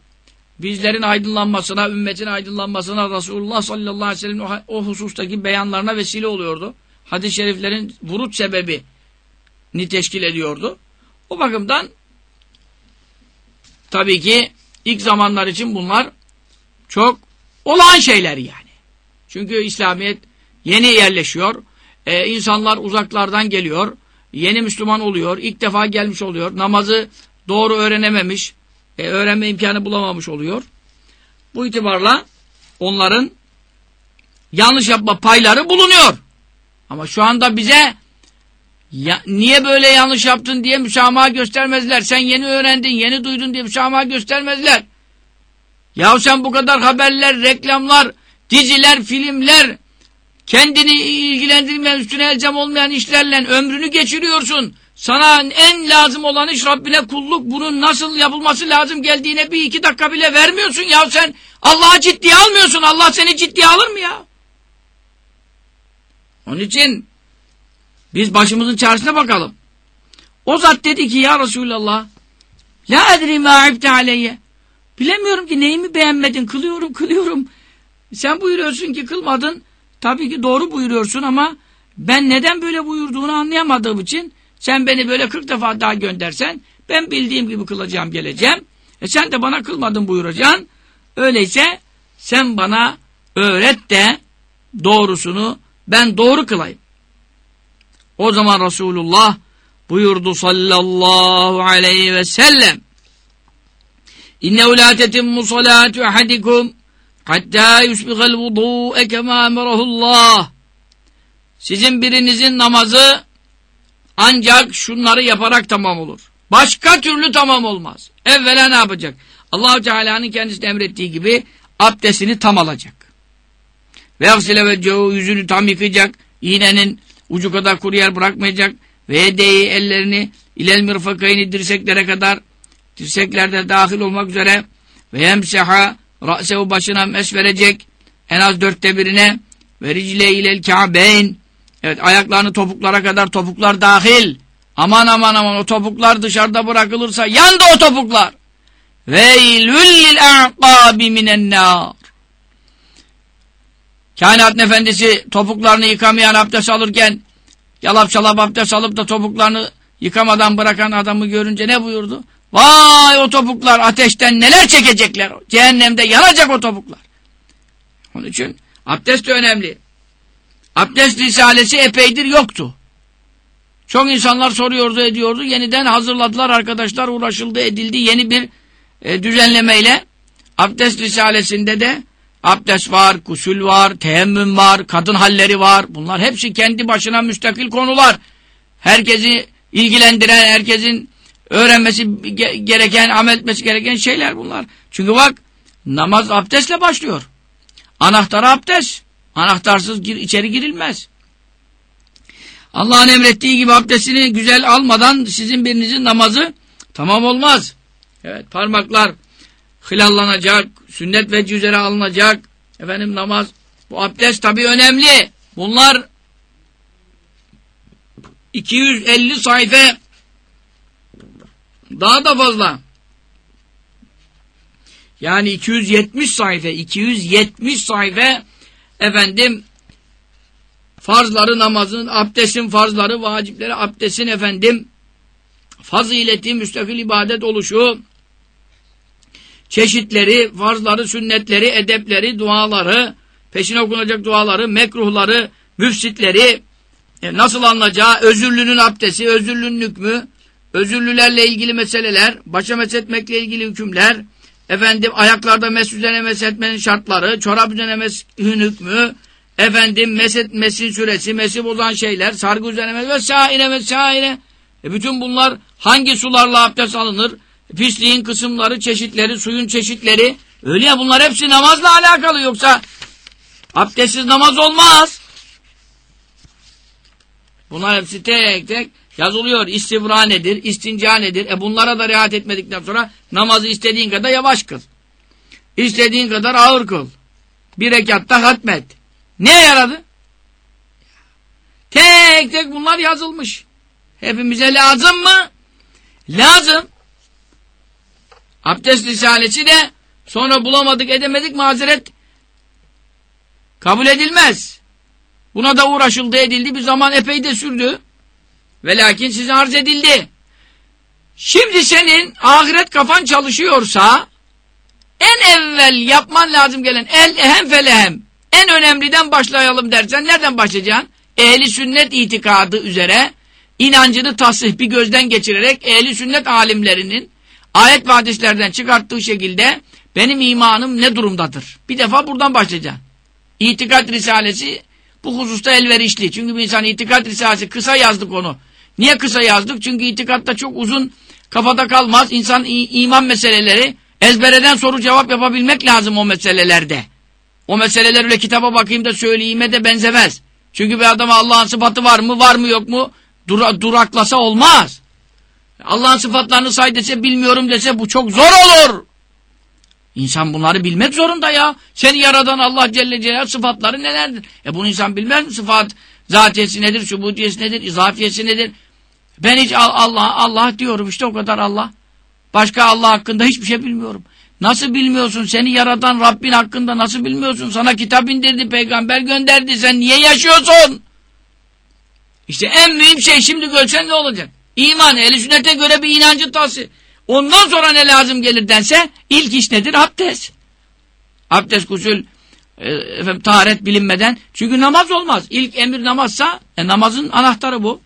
Speaker 2: bizlerin aydınlanmasına, ümmetin aydınlanmasına Resulullah sallallahu aleyhi ve sellem o, husustaki beyanlarına vesile oluyordu. Hadis-i şeriflerin vuruş sebebi ni teşkil ediyordu. O bakımdan tabii ki ilk zamanlar için bunlar çok olağan şeyler yani. Çünkü İslamiyet yeni yerleşiyor. Ee, insanlar uzaklardan geliyor. Yeni Müslüman oluyor. ilk defa gelmiş oluyor. Namazı doğru öğrenememiş. E, öğrenme imkanı bulamamış oluyor. Bu itibarla onların yanlış yapma payları bulunuyor. Ama şu anda bize ya, niye böyle yanlış yaptın diye müsamaha göstermezler. Sen yeni öğrendin, yeni duydun diye müsamaha göstermezler. Ya sen bu kadar haberler, reklamlar, diziler, filmler, kendini ilgilendirmeyen, üstüne elzem olmayan işlerle ömrünü geçiriyorsun. Sana en lazım olan iş Rabbine kulluk. Bunun nasıl yapılması lazım geldiğine bir iki dakika bile vermiyorsun. Ya sen Allah'a ciddiye almıyorsun. Allah seni ciddiye alır mı ya? Onun için biz başımızın çaresine bakalım. O zat dedi ki ya Resulallah La edri ma ibte aleyye Bilemiyorum ki neyimi beğenmedin. Kılıyorum kılıyorum. Sen buyuruyorsun ki kılmadın. Tabii ki doğru buyuruyorsun ama ben neden böyle buyurduğunu anlayamadığım için sen beni böyle 40 defa daha göndersen ben bildiğim gibi kılacağım geleceğim. E sen de bana kılmadın buyuracaksın. Öyleyse sen bana öğret de doğrusunu ben doğru kılayım. O zaman Resulullah buyurdu sallallahu aleyhi ve sellem İnnehu la tetimmu salatu ahadikum hatta yusbihal vudu'e kema emerahullah Sizin birinizin namazı ancak şunları yaparak tamam olur. Başka türlü tamam olmaz. Evvela ne yapacak? Allahu Teala'nın kendisine emrettiği gibi abdestini tam alacak. Ve yaksile ve yüzünü tam yıkayacak. İğnenin ucu kadar kuru yer bırakmayacak. Ve yedeyi ellerini ilel mirfakayni dirseklere kadar dirseklerde dahil olmak üzere ve yemseha ra'sehu başına mes verecek. En az dörtte birine. Ve ricle ilel ka'beyn evet ayaklarını topuklara kadar topuklar dahil. Aman aman aman o topuklar dışarıda bırakılırsa yandı o topuklar. Veylül lil a'qabi minen nar kainat efendisi topuklarını yıkamayan abdest alırken yalap çalap abdest alıp da topuklarını yıkamadan bırakan adamı görünce ne buyurdu? Vay o topuklar ateşten neler çekecekler. Cehennemde yanacak o topuklar. Onun için abdest de önemli. Abdest risalesi epeydir yoktu. Çok insanlar soruyordu ediyordu. Yeniden hazırladılar arkadaşlar uğraşıldı edildi. Yeni bir e, düzenlemeyle abdest risalesinde de abdest var, kusül var, teyemmüm var, kadın halleri var. Bunlar hepsi kendi başına müstakil konular. Herkesi ilgilendiren, herkesin öğrenmesi gereken, amel etmesi gereken şeyler bunlar. Çünkü bak namaz abdestle başlıyor. Anahtarı abdest. Anahtarsız gir, içeri girilmez. Allah'ın emrettiği gibi abdestini güzel almadan sizin birinizin namazı tamam olmaz. Evet parmaklar hilallanacak, sünnet ve üzere alınacak. Efendim namaz, bu abdest tabii önemli. Bunlar 250 sayfa daha da fazla. Yani 270 sayfa, 270 sayfa efendim farzları namazın, abdestin farzları, vacipleri, abdestin efendim fazileti, müstakil ibadet oluşu, çeşitleri, farzları, sünnetleri, edepleri, duaları, peşine okunacak duaları, mekruhları, müfsitleri, e, nasıl alınacağı, özürlünün abdesti, özürlünün hükmü, özürlülerle ilgili meseleler, başa meshetmekle ilgili hükümler, efendim ayaklarda mes üzerine meshetmenin şartları, çorap üzerine mesin hükmü, efendim meset mesin süresi, mesi bozan şeyler, sargı üzerine mes vesaire vesaire. E bütün bunlar hangi sularla abdest alınır? Pisliğin kısımları, çeşitleri, suyun çeşitleri. Öyle ya bunlar hepsi namazla alakalı yoksa abdestsiz namaz olmaz. Bunlar hepsi tek tek yazılıyor. İstivra nedir? İstinca nedir? E bunlara da riayet etmedikten sonra namazı istediğin kadar yavaş kıl. İstediğin kadar ağır kıl. Bir rekatta hatmet. Ne yaradı? Tek tek bunlar yazılmış. Hepimize lazım mı? Lazım. Abdest risalesi de sonra bulamadık edemedik mazeret kabul edilmez. Buna da uğraşıldı edildi bir zaman epey de sürdü. Ve lakin size arz edildi. Şimdi senin ahiret kafan çalışıyorsa en evvel yapman lazım gelen el ehem felehem en önemliden başlayalım dersen nereden başlayacaksın? Ehli sünnet itikadı üzere inancını tasih bir gözden geçirerek ehli sünnet alimlerinin ayet ve hadislerden çıkarttığı şekilde benim imanım ne durumdadır? Bir defa buradan başlayacaksın. İtikat Risalesi bu hususta elverişli. Çünkü bir insan itikat Risalesi kısa yazdık onu. Niye kısa yazdık? Çünkü itikatta çok uzun kafada kalmaz. İnsan iman meseleleri ezbereden soru cevap yapabilmek lazım o meselelerde. O meseleler öyle kitaba bakayım da söyleyeyime de benzemez. Çünkü bir adama Allah'ın sıfatı var mı var mı yok mu Dura, duraklasa olmaz. Allah'ın sıfatlarını say dese bilmiyorum dese bu çok zor olur. İnsan bunları bilmek zorunda ya. Seni yaradan Allah Celle Celaluhu sıfatları nelerdir? E bunu insan bilmez mi? Sıfat zatiyesi nedir, şubutiyesi nedir, izafiyesi nedir? Ben hiç Allah Allah diyorum işte o kadar Allah. Başka Allah hakkında hiçbir şey bilmiyorum. Nasıl bilmiyorsun? Seni yaratan Rabbin hakkında nasıl bilmiyorsun? Sana kitap indirdi, peygamber gönderdi. Sen niye yaşıyorsun? İşte en mühim şey şimdi görsen ne olacak? İman, el sünnete göre bir inancı tavsiye. Ondan sonra ne lazım gelir dense ilk iş nedir? Abdest. Abdest, gusül, e, taharet bilinmeden. Çünkü namaz olmaz. İlk emir namazsa e, namazın anahtarı bu.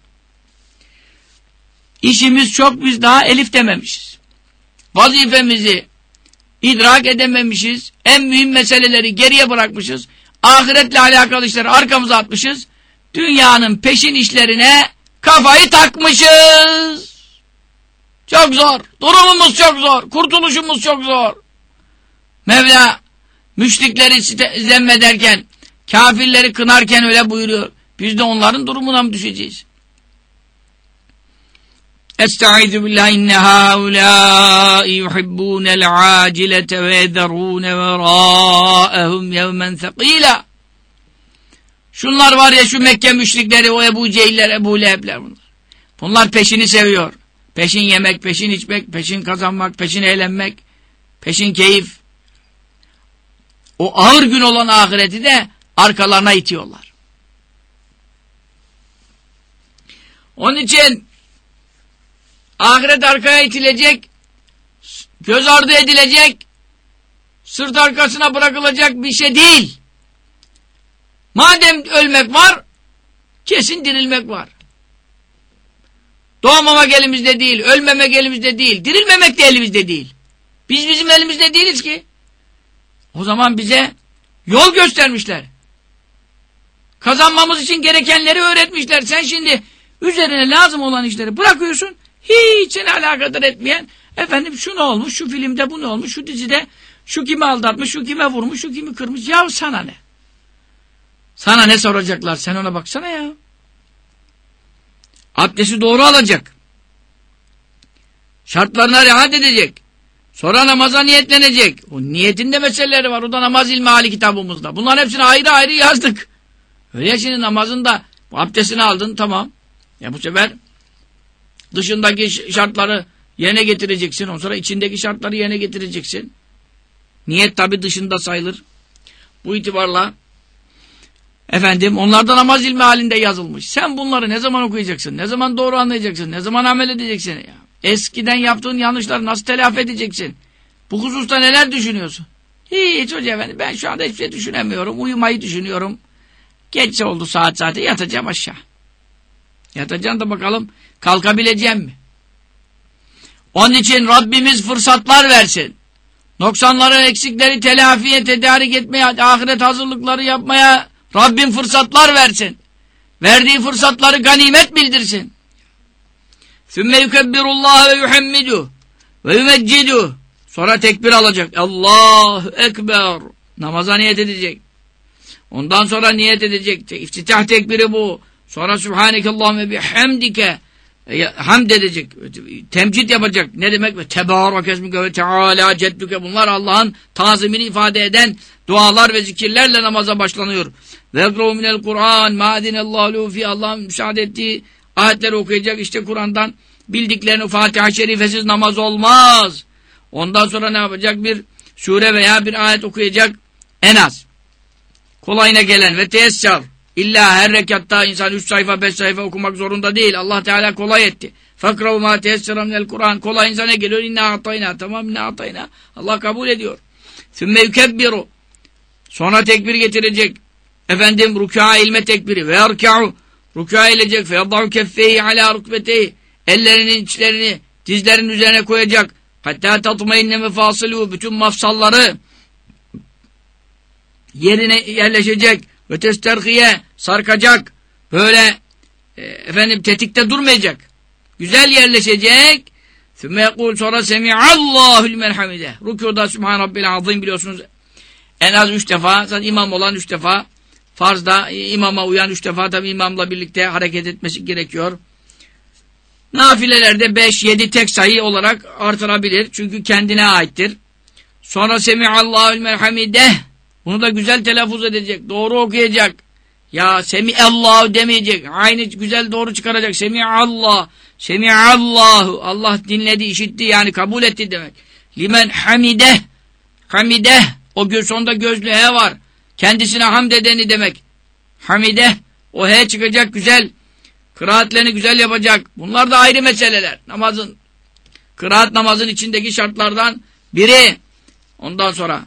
Speaker 2: İşimiz çok biz daha elif dememişiz. Vazifemizi idrak edememişiz. En mühim meseleleri geriye bırakmışız. Ahiretle alakalı işleri arkamıza atmışız. Dünyanın peşin işlerine kafayı takmışız. Çok zor. Durumumuz çok zor. Kurtuluşumuz çok zor. Mevla müşrikleri zemmederken, kafirleri kınarken öyle buyuruyor. Biz de onların durumuna mı düşeceğiz? Estaizu billahi inne haulâi yuhibbûnel âcilete ve ederûne verâehum yevmen thekîlâ. Şunlar var ya şu Mekke müşrikleri, o Ebu Cehiller, Ebu Lehebler bunlar. Bunlar peşini seviyor. Peşin yemek, peşin içmek, peşin kazanmak, peşin eğlenmek, peşin keyif. O ağır gün olan ahireti de arkalarına itiyorlar. Onun için ahiret arkaya itilecek, göz ardı edilecek, sırt arkasına bırakılacak bir şey değil. Madem ölmek var, kesin dirilmek var. Doğmamak elimizde değil, ölmemek elimizde değil, dirilmemek de elimizde değil. Biz bizim elimizde değiliz ki. O zaman bize yol göstermişler. Kazanmamız için gerekenleri öğretmişler. Sen şimdi üzerine lazım olan işleri bırakıyorsun. Hiç seni alakadar etmeyen efendim şu ne olmuş, şu filmde bu ne olmuş, şu dizide şu kimi aldatmış, şu kime vurmuş, şu kimi kırmış. Ya sana ne? Sana ne soracaklar? Sen ona baksana ya. Abdesti doğru alacak. Şartlarına rahat edecek. Sonra namaza niyetlenecek. O niyetin de meseleleri var. O da namaz ilmi hali kitabımızda. Bunların hepsini ayrı ayrı yazdık. Öyle şimdi namazında abdestini aldın tamam. Ya bu sefer dışındaki şartları yerine getireceksin. Ondan sonra içindeki şartları yerine getireceksin. Niyet tabi dışında sayılır. Bu itibarla efendim onlarda namaz ilmi halinde yazılmış. Sen bunları ne zaman okuyacaksın? Ne zaman doğru anlayacaksın? Ne zaman amel edeceksin? Eskiden yaptığın yanlışları nasıl telafi edeceksin? Bu hususta neler düşünüyorsun? Hiç hoca efendi ben şu anda hiçbir şey düşünemiyorum. Uyumayı düşünüyorum. Geç oldu saat zaten yatacağım aşağı. Yatacağım da bakalım kalkabileceğim mi? Onun için Rabbimiz fırsatlar versin. Noksanları, eksikleri telafiye, tedarik etmeye, ahiret hazırlıkları yapmaya Rabbim fırsatlar versin. Verdiği fırsatları ganimet bildirsin. Sümme yukebbirullah ve yuhammidu ve yumeccidu. Sonra tekbir alacak. Allahu Ekber. Namaza niyet edecek. Ondan sonra niyet edecek. İftitah tekbiri bu. Sonra Subhanekallahümme bihamdike hamd edecek. Temcid yapacak. Ne demek? Tebarek esmike ve teala ceddüke. Bunlar Allah'ın tazimini ifade eden dualar ve zikirlerle namaza başlanıyor. Ve ekruhu minel Kur'an ma adinallahu fi Allah'ın müsaade ettiği ayetleri okuyacak. İşte Kur'an'dan bildiklerini Fatiha şerifesiz namaz olmaz. Ondan sonra ne yapacak? Bir sure veya bir ayet okuyacak en az. Kolayına gelen ve teessar. İlla her rekatta insan üç sayfa beş sayfa okumak zorunda değil. Allah Teala kolay etti. Fakrav ma teessara minel Kur'an. Kolay insana geliyor. İnna atayna. Tamam inna atayna. Allah kabul ediyor. Sümme yukebbiru. Sonra tekbir getirecek. Efendim rükûa ilme tekbiri. Ve erkâ'u. Rükûa ilecek. Fe yadda'u keffeyi ala rukbeteyi. Ellerinin içlerini dizlerin üzerine koyacak. Hatta tatmayinne mefasılû. Bütün mafsalları yerine yerleşecek ve testerhiye sarkacak. Böyle e, efendim tetikte durmayacak. Güzel yerleşecek. Sümme yekul sonra semi'allahul merhamide. Rükuda Sübhan Rabbil Azim biliyorsunuz. En az üç defa. Zaten imam olan üç defa. Farzda imama uyan üç defa tabi imamla birlikte hareket etmesi gerekiyor. Nafilelerde beş, yedi tek sayı olarak artırabilir. Çünkü kendine aittir. Sonra semi'allahul merhamide. Bunu da güzel telaffuz edecek. Doğru okuyacak. Ya semi'allahu demeyecek. Aynı güzel doğru çıkaracak. Semi'allah. Semi'allahu. Allah dinledi, işitti yani kabul etti demek. Limen hamide. Hamide o göz sonunda gözlü he var. Kendisine hamd edeni demek. Hamide o he çıkacak güzel. Kıraatlerini güzel yapacak. Bunlar da ayrı meseleler. Namazın kıraat namazın içindeki şartlardan biri. Ondan sonra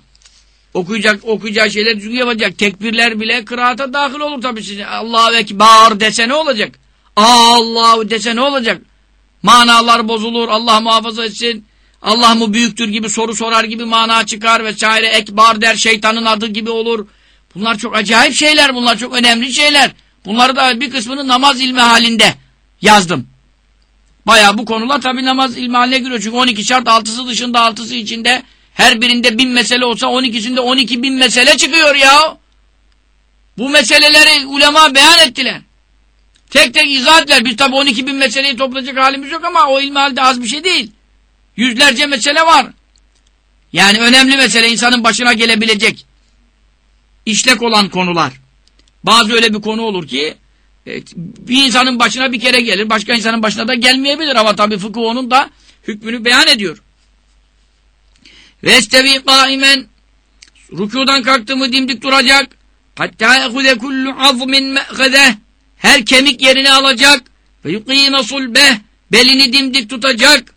Speaker 2: okuyacak okuyacağı şeyler düzgün yapacak. Tekbirler bile kıraata dahil olur tabii sizin. Allahu Ekber dese ne olacak? Allahu dese ne olacak? Manalar bozulur. Allah muhafaza etsin. Allah mı büyüktür gibi soru sorar gibi mana çıkar vesaire. Ekbar der şeytanın adı gibi olur. Bunlar çok acayip şeyler. Bunlar çok önemli şeyler. Bunları da bir kısmını namaz ilmi halinde yazdım. Baya bu konular tabi namaz ilmi haline giriyor. Çünkü 12 şart altısı dışında altısı içinde her birinde bin mesele olsa 12'sinde 12 bin mesele çıkıyor ya. Bu meseleleri ulema beyan ettiler. Tek tek izah ettiler. Biz tabi 12 bin meseleyi toplayacak halimiz yok ama o ilmi halde az bir şey değil. Yüzlerce mesele var. Yani önemli mesele insanın başına gelebilecek işlek olan konular. Bazı öyle bir konu olur ki e, bir insanın başına bir kere gelir. Başka insanın başına da gelmeyebilir ama tabi fıkıh onun da hükmünü beyan ediyor. Ve estevi kaimen rükudan kalktı mı dimdik duracak. Hatta ehude kullu azmin me'hedeh her kemik yerini alacak. Ve yukîme sulbeh belini dimdik tutacak.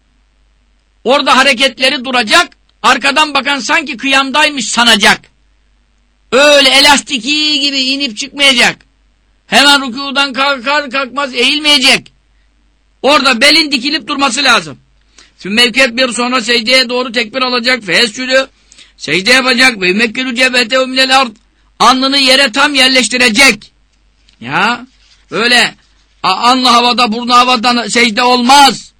Speaker 2: Orada hareketleri duracak. Arkadan bakan sanki kıyamdaymış sanacak. Öyle elastiki gibi inip çıkmayacak. Hemen rükudan kalkar kalkmaz eğilmeyecek. Orada belin dikilip durması lazım. Sümmevkep bir sonra secdeye doğru tekbir alacak. Fescülü secde yapacak. Ve mekkülü cebete minel ard. Alnını yere tam yerleştirecek. Ya öyle anlı havada burnu havada secde olmaz.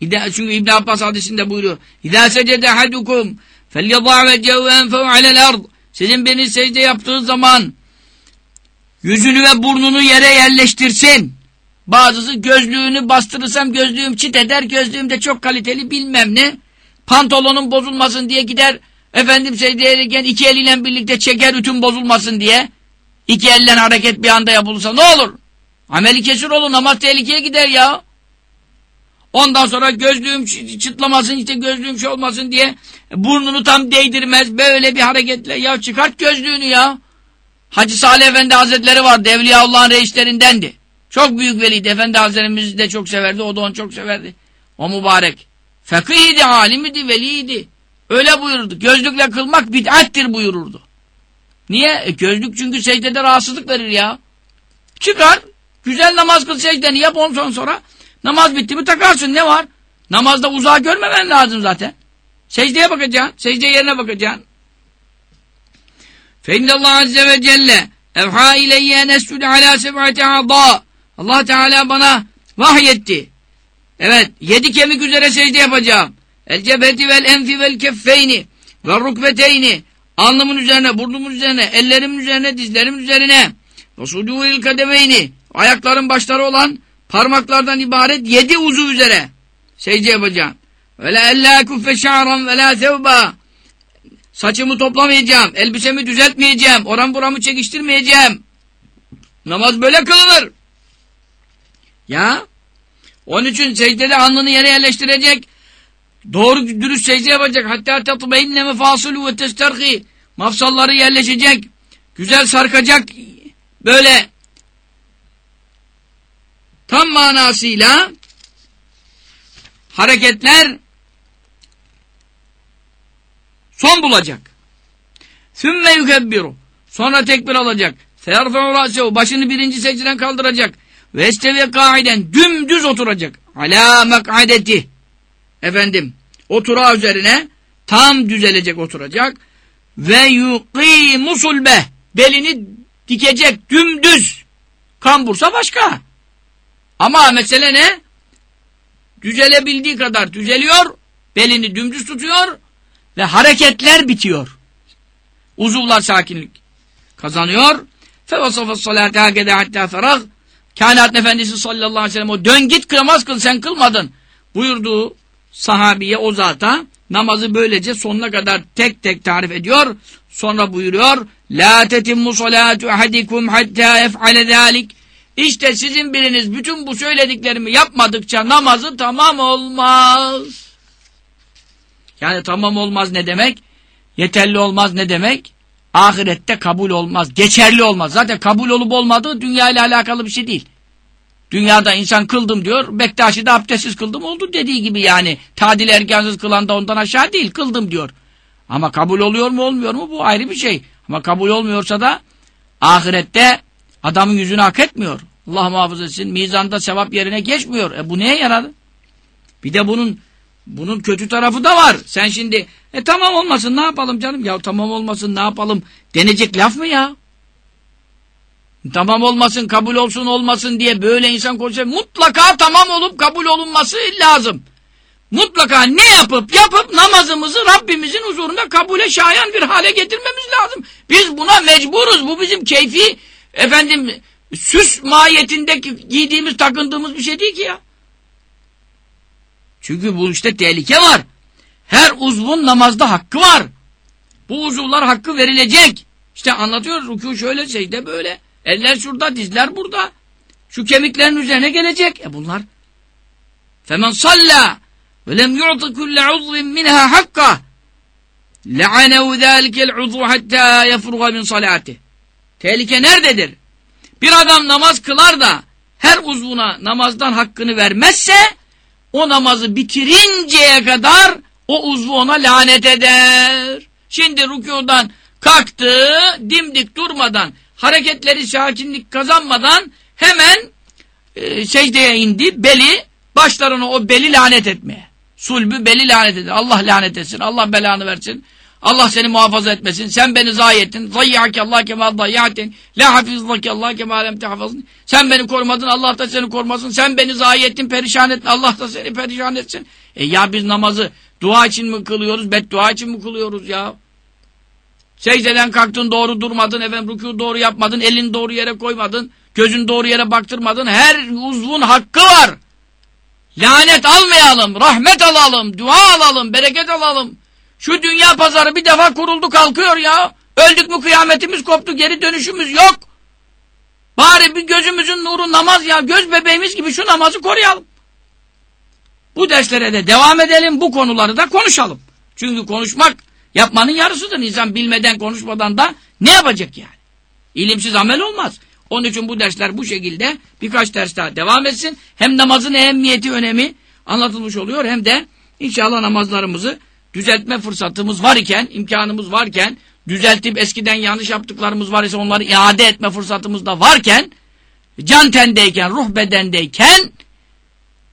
Speaker 2: Çünkü İbn Abbas hadisinde buyuruyor. İzâ secede hadukum felyadâ ve cevve enfev alel ard. Sizin biriniz secde yaptığı zaman yüzünü ve burnunu yere yerleştirsin. Bazısı gözlüğünü bastırırsam gözlüğüm çit eder, gözlüğüm de çok kaliteli bilmem ne. Pantolonun bozulmasın diye gider, efendim secdeye gelirken iki eliyle birlikte çeker ütün bozulmasın diye. İki elle hareket bir anda yapılırsa ne olur? Ameli kesir olur, namaz tehlikeye gider ya. Ondan sonra gözlüğüm çıtlamasın, işte gözlüğüm şey olmasın diye burnunu tam değdirmez. Böyle bir hareketle ya çıkart gözlüğünü ya. Hacı Salih Efendi Hazretleri vardı. Evliyaullah'ın reislerindendi. Çok büyük veliydi. Efendi Hazretlerimiz de çok severdi. O da onu çok severdi. O mübarek. Fakih idi, Fakihiydi, alimidi, veliydi. Öyle buyururdu. Gözlükle kılmak bid'attir buyururdu. Niye? E gözlük çünkü secdede rahatsızlık verir ya. Çıkar. Güzel namaz kıl secdeni yap ondan sonra. Namaz bitti mi takarsın. Ne var? Namazda uzağa görmemen lazım zaten. Secdeye bakacaksın. Secde yerine bakacaksın. Fe Allah azze ve celle evha ileyye nesül ala seb'ati adâ Allah Teala bana vahyetti. Evet, yedi kemik üzere secde yapacağım. El cebeti vel enfi vel keffeyni ve rukbeteyni alnımın üzerine, burnumun üzerine, ellerimin üzerine, dizlerimin üzerine ve sudûil kademeyni ayakların başları olan parmaklardan ibaret yedi uzu üzere secde yapacağım. Ve la ellâ kuffe şa'ran ve la sevba Saçımı toplamayacağım, elbisemi düzeltmeyeceğim, oran buramı çekiştirmeyeceğim. Namaz böyle kılınır. Ya, onun için secdede alnını yere yerleştirecek, doğru dürüst secde yapacak. Hatta tatmeyinne mefasulu ve testerhi, mafsalları yerleşecek, güzel sarkacak, böyle tam manasıyla hareketler son bulacak. Sümme yukebbiru. Sonra tekbir alacak. Feyarfe'u râsehu. Başını birinci secdeden kaldıracak. Vestevi kaiden dümdüz oturacak. Ala mak'adeti. Efendim oturağı üzerine tam düzelecek oturacak. Ve yuqimu sulbe. Belini dikecek dümdüz. Kambursa başka. Ama mesele ne? Düzelebildiği kadar düzeliyor. Belini dümdüz tutuyor. Ve hareketler bitiyor. Uzuvlar sakinlik kazanıyor. Fe vasafa salate hakede hatta ferah Kainat Efendisi sallallahu aleyhi ve sellem o dön git kılmaz kıl sen kılmadın buyurduğu sahabiye o zata namazı böylece sonuna kadar tek tek tarif ediyor. Sonra buyuruyor La tetimmu salatu ahadikum hatta ef'ale zalik İşte sizin biriniz bütün bu söylediklerimi yapmadıkça namazı tamam olmaz. Yani tamam olmaz ne demek? yeterli olmaz ne demek? Ahirette kabul olmaz, geçerli olmaz. Zaten kabul olup olmadığı dünya ile alakalı bir şey değil. Dünyada insan kıldım diyor, Bektaşi'de abdestsiz kıldım oldu dediği gibi yani. Tadil erkansız kılan da ondan aşağı değil, kıldım diyor. Ama kabul oluyor mu olmuyor mu bu ayrı bir şey. Ama kabul olmuyorsa da ahirette adamın yüzünü hak etmiyor. Allah muhafaza etsin. Mizanda sevap yerine geçmiyor. E bu neye yaradı? Bir de bunun bunun kötü tarafı da var. Sen şimdi e tamam olmasın ne yapalım canım? Ya tamam olmasın ne yapalım? Denecek laf mı ya? Tamam olmasın, kabul olsun olmasın diye böyle insan konuşuyor. Mutlaka tamam olup kabul olunması lazım. Mutlaka ne yapıp yapıp namazımızı Rabbimizin huzurunda kabule şayan bir hale getirmemiz lazım. Biz buna mecburuz. Bu bizim keyfi efendim süs mahiyetindeki giydiğimiz takındığımız bir şey değil ki ya. Çünkü bu işte tehlike var. Her uzvun namazda hakkı var. Bu uzuvlar hakkı verilecek. İşte anlatıyor rükû şöyle secde böyle. Eller şurada dizler burada. Şu kemiklerin üzerine gelecek. E bunlar. Femen salla ve lem yu'ti kulle uzvin minha hakka le'anehu zâlikel uzvu hattâ yefruga min salâti. Tehlike nerededir? Bir adam namaz kılar da her uzvuna namazdan hakkını vermezse o namazı bitirinceye kadar o uzvu ona lanet eder. Şimdi rükudan kalktı, dimdik durmadan, hareketleri sakinlik kazanmadan hemen e, secdeye indi, beli, başlarına o beli lanet etmeye. Sulbü beli lanet eder. Allah lanet etsin, Allah belanı versin. Allah seni muhafaza etmesin. Sen beni zayi ettin. Zayyâke Allah kemal zayyatin. La hafizlâke Allah kemal lem tehafazın. Sen beni korumadın. Allah da seni korumasın. Sen beni zayi ettin. Perişan ettin. Allah da seni perişan etsin. E ya biz namazı dua için mi kılıyoruz? Beddua için mi kılıyoruz ya? Secdeden kalktın doğru durmadın. Efendim rükû doğru yapmadın. Elini doğru yere koymadın. Gözün doğru yere baktırmadın. Her uzvun hakkı var. Lanet almayalım. Rahmet alalım. Dua alalım. Bereket alalım. Şu dünya pazarı bir defa kuruldu kalkıyor ya. Öldük mü kıyametimiz koptu geri dönüşümüz yok. Bari bir gözümüzün nuru namaz ya göz bebeğimiz gibi şu namazı koruyalım. Bu derslere de devam edelim bu konuları da konuşalım. Çünkü konuşmak yapmanın yarısıdır. İnsan bilmeden konuşmadan da ne yapacak yani? İlimsiz amel olmaz. Onun için bu dersler bu şekilde birkaç ders daha devam etsin. Hem namazın ehemmiyeti önemi anlatılmış oluyor hem de inşallah namazlarımızı düzeltme fırsatımız var iken, imkanımız varken, düzeltip eskiden yanlış yaptıklarımız var ise onları iade etme fırsatımız da varken, can tendeyken, ruh bedendeyken,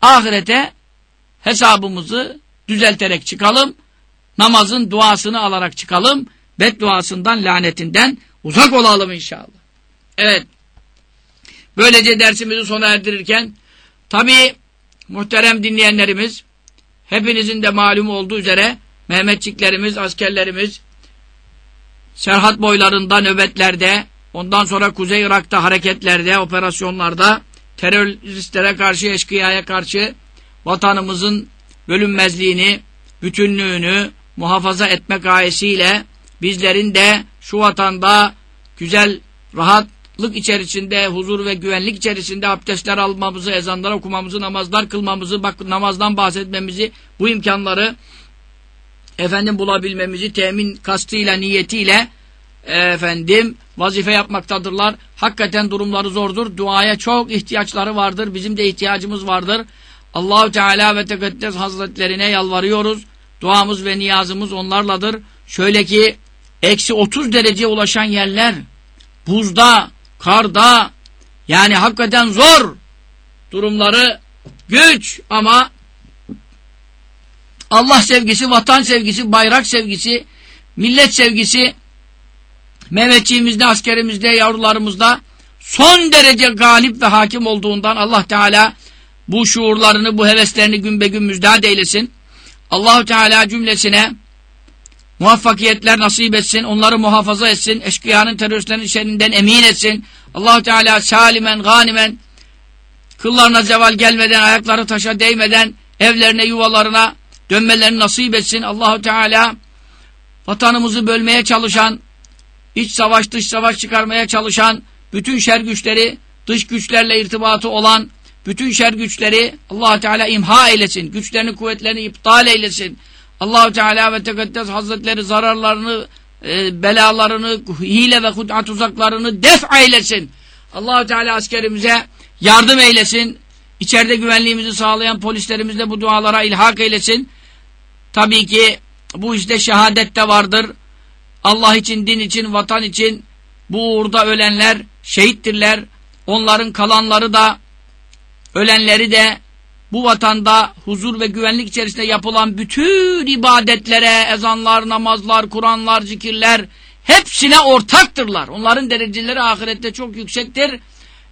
Speaker 2: ahirete hesabımızı düzelterek çıkalım, namazın duasını alarak çıkalım, bedduasından, lanetinden uzak olalım inşallah. Evet, böylece dersimizi sona erdirirken, tabi muhterem dinleyenlerimiz, hepinizin de malum olduğu üzere, Mehmetçiklerimiz, askerlerimiz Serhat boylarında, nöbetlerde, ondan sonra Kuzey Irak'ta hareketlerde, operasyonlarda, teröristlere karşı, eşkıyaya karşı vatanımızın bölünmezliğini, bütünlüğünü muhafaza etme gayesiyle bizlerin de şu vatanda güzel, rahatlık içerisinde, huzur ve güvenlik içerisinde abdestler almamızı, ezanlar okumamızı, namazlar kılmamızı, bak namazdan bahsetmemizi, bu imkanları efendim bulabilmemizi temin kastıyla, niyetiyle efendim vazife yapmaktadırlar. Hakikaten durumları zordur. Duaya çok ihtiyaçları vardır. Bizim de ihtiyacımız vardır. Allahu Teala ve Tekaddes Hazretlerine yalvarıyoruz. Duamız ve niyazımız onlarladır. Şöyle ki eksi 30 dereceye ulaşan yerler buzda, karda yani hakikaten zor durumları güç ama Allah sevgisi, vatan sevgisi, bayrak sevgisi, millet sevgisi Mehmetçiğimizde, askerimizde, yavrularımızda son derece galip ve hakim olduğundan Allah Teala bu şuurlarını, bu heveslerini gün be gün müjdat eylesin. Allahu Teala cümlesine muvaffakiyetler nasip etsin, onları muhafaza etsin, eşkıyanın teröristlerin şerrinden emin etsin. Allahu Teala salimen, ganimen, kıllarına zeval gelmeden, ayakları taşa değmeden, evlerine, yuvalarına dönmelerini nasip etsin. Allahu Teala vatanımızı bölmeye çalışan, iç savaş dış savaş çıkarmaya çalışan bütün şer güçleri, dış güçlerle irtibatı olan bütün şer güçleri allah Teala imha eylesin. Güçlerini, kuvvetlerini iptal eylesin. Allahu Teala ve Tekaddes Hazretleri zararlarını, e, belalarını, hile ve hud'a tuzaklarını def eylesin. Allahu Teala askerimize yardım eylesin. İçeride güvenliğimizi sağlayan polislerimizle bu dualara ilhak eylesin. Tabii ki bu işte şehadet de vardır. Allah için, din için, vatan için bu uğurda ölenler şehittirler. Onların kalanları da ölenleri de bu vatanda huzur ve güvenlik içerisinde yapılan bütün ibadetlere, ezanlar, namazlar, Kur'anlar, zikirler hepsine ortaktırlar. Onların dereceleri ahirette çok yüksektir.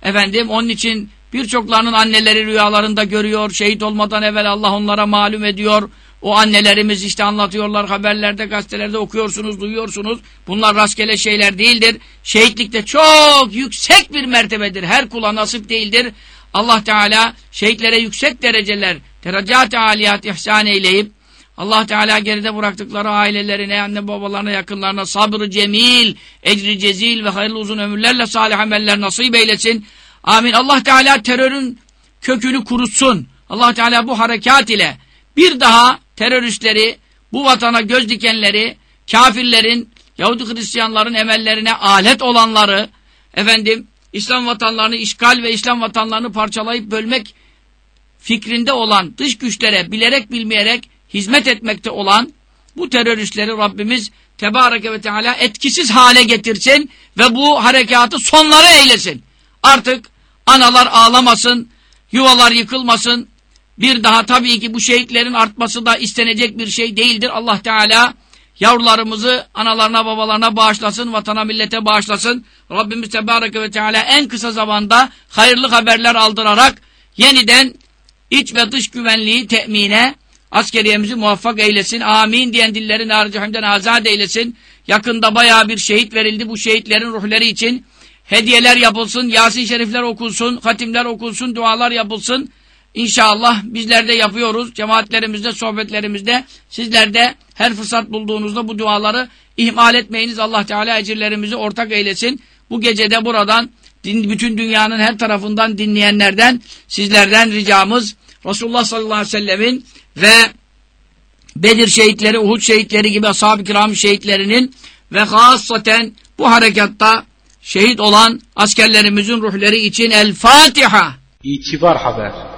Speaker 2: Efendim onun için birçoklarının anneleri rüyalarında görüyor. Şehit olmadan evvel Allah onlara malum ediyor. O annelerimiz işte anlatıyorlar haberlerde, gazetelerde okuyorsunuz, duyuyorsunuz. Bunlar rastgele şeyler değildir. Şehitlikte çok yüksek bir mertebedir. Her kula nasip değildir. Allah Teala şehitlere yüksek dereceler, derecat-ı aliyat ihsan eyleyip Allah Teala geride bıraktıkları ailelerine, anne babalarına, yakınlarına sabrı cemil, ecri cezil ve hayırlı uzun ömürlerle salih ameller nasip eylesin. Amin. Allah Teala terörün kökünü kurutsun. Allah Teala bu harekat ile bir daha teröristleri, bu vatana göz dikenleri, kafirlerin, Yahudi Hristiyanların emellerine alet olanları, efendim, İslam vatanlarını işgal ve İslam vatanlarını parçalayıp bölmek fikrinde olan dış güçlere bilerek bilmeyerek hizmet etmekte olan bu teröristleri Rabbimiz Tebareke ve Teala etkisiz hale getirsin ve bu harekatı sonları eylesin. Artık analar ağlamasın, yuvalar yıkılmasın. Bir daha tabii ki bu şehitlerin artması da istenecek bir şey değildir. Allah Teala Yavrularımızı analarına babalarına bağışlasın, vatana millete bağışlasın. Rabbimiz Tebareke ve Teala en kısa zamanda hayırlı haberler aldırarak yeniden iç ve dış güvenliği temine askeriyemizi muvaffak eylesin. Amin diyen dillerin harici hamden azat eylesin. Yakında baya bir şehit verildi. Bu şehitlerin ruhları için hediyeler yapılsın, Yasin şerifler okunsun, hatimler okunsun, dualar yapılsın. İnşallah bizler de yapıyoruz. Cemaatlerimizde, sohbetlerimizde sizler de her fırsat bulduğunuzda bu duaları ihmal etmeyiniz. Allah Teala ecirlerimizi ortak eylesin. Bu gecede buradan bütün dünyanın her tarafından dinleyenlerden sizlerden ricamız Resulullah sallallahu aleyhi ve sellemin ve Bedir şehitleri, Uhud şehitleri gibi ashab-ı kiram şehitlerinin ve hasaten bu harekatta şehit olan askerlerimizin ruhları için El Fatiha.
Speaker 1: İtibar haber.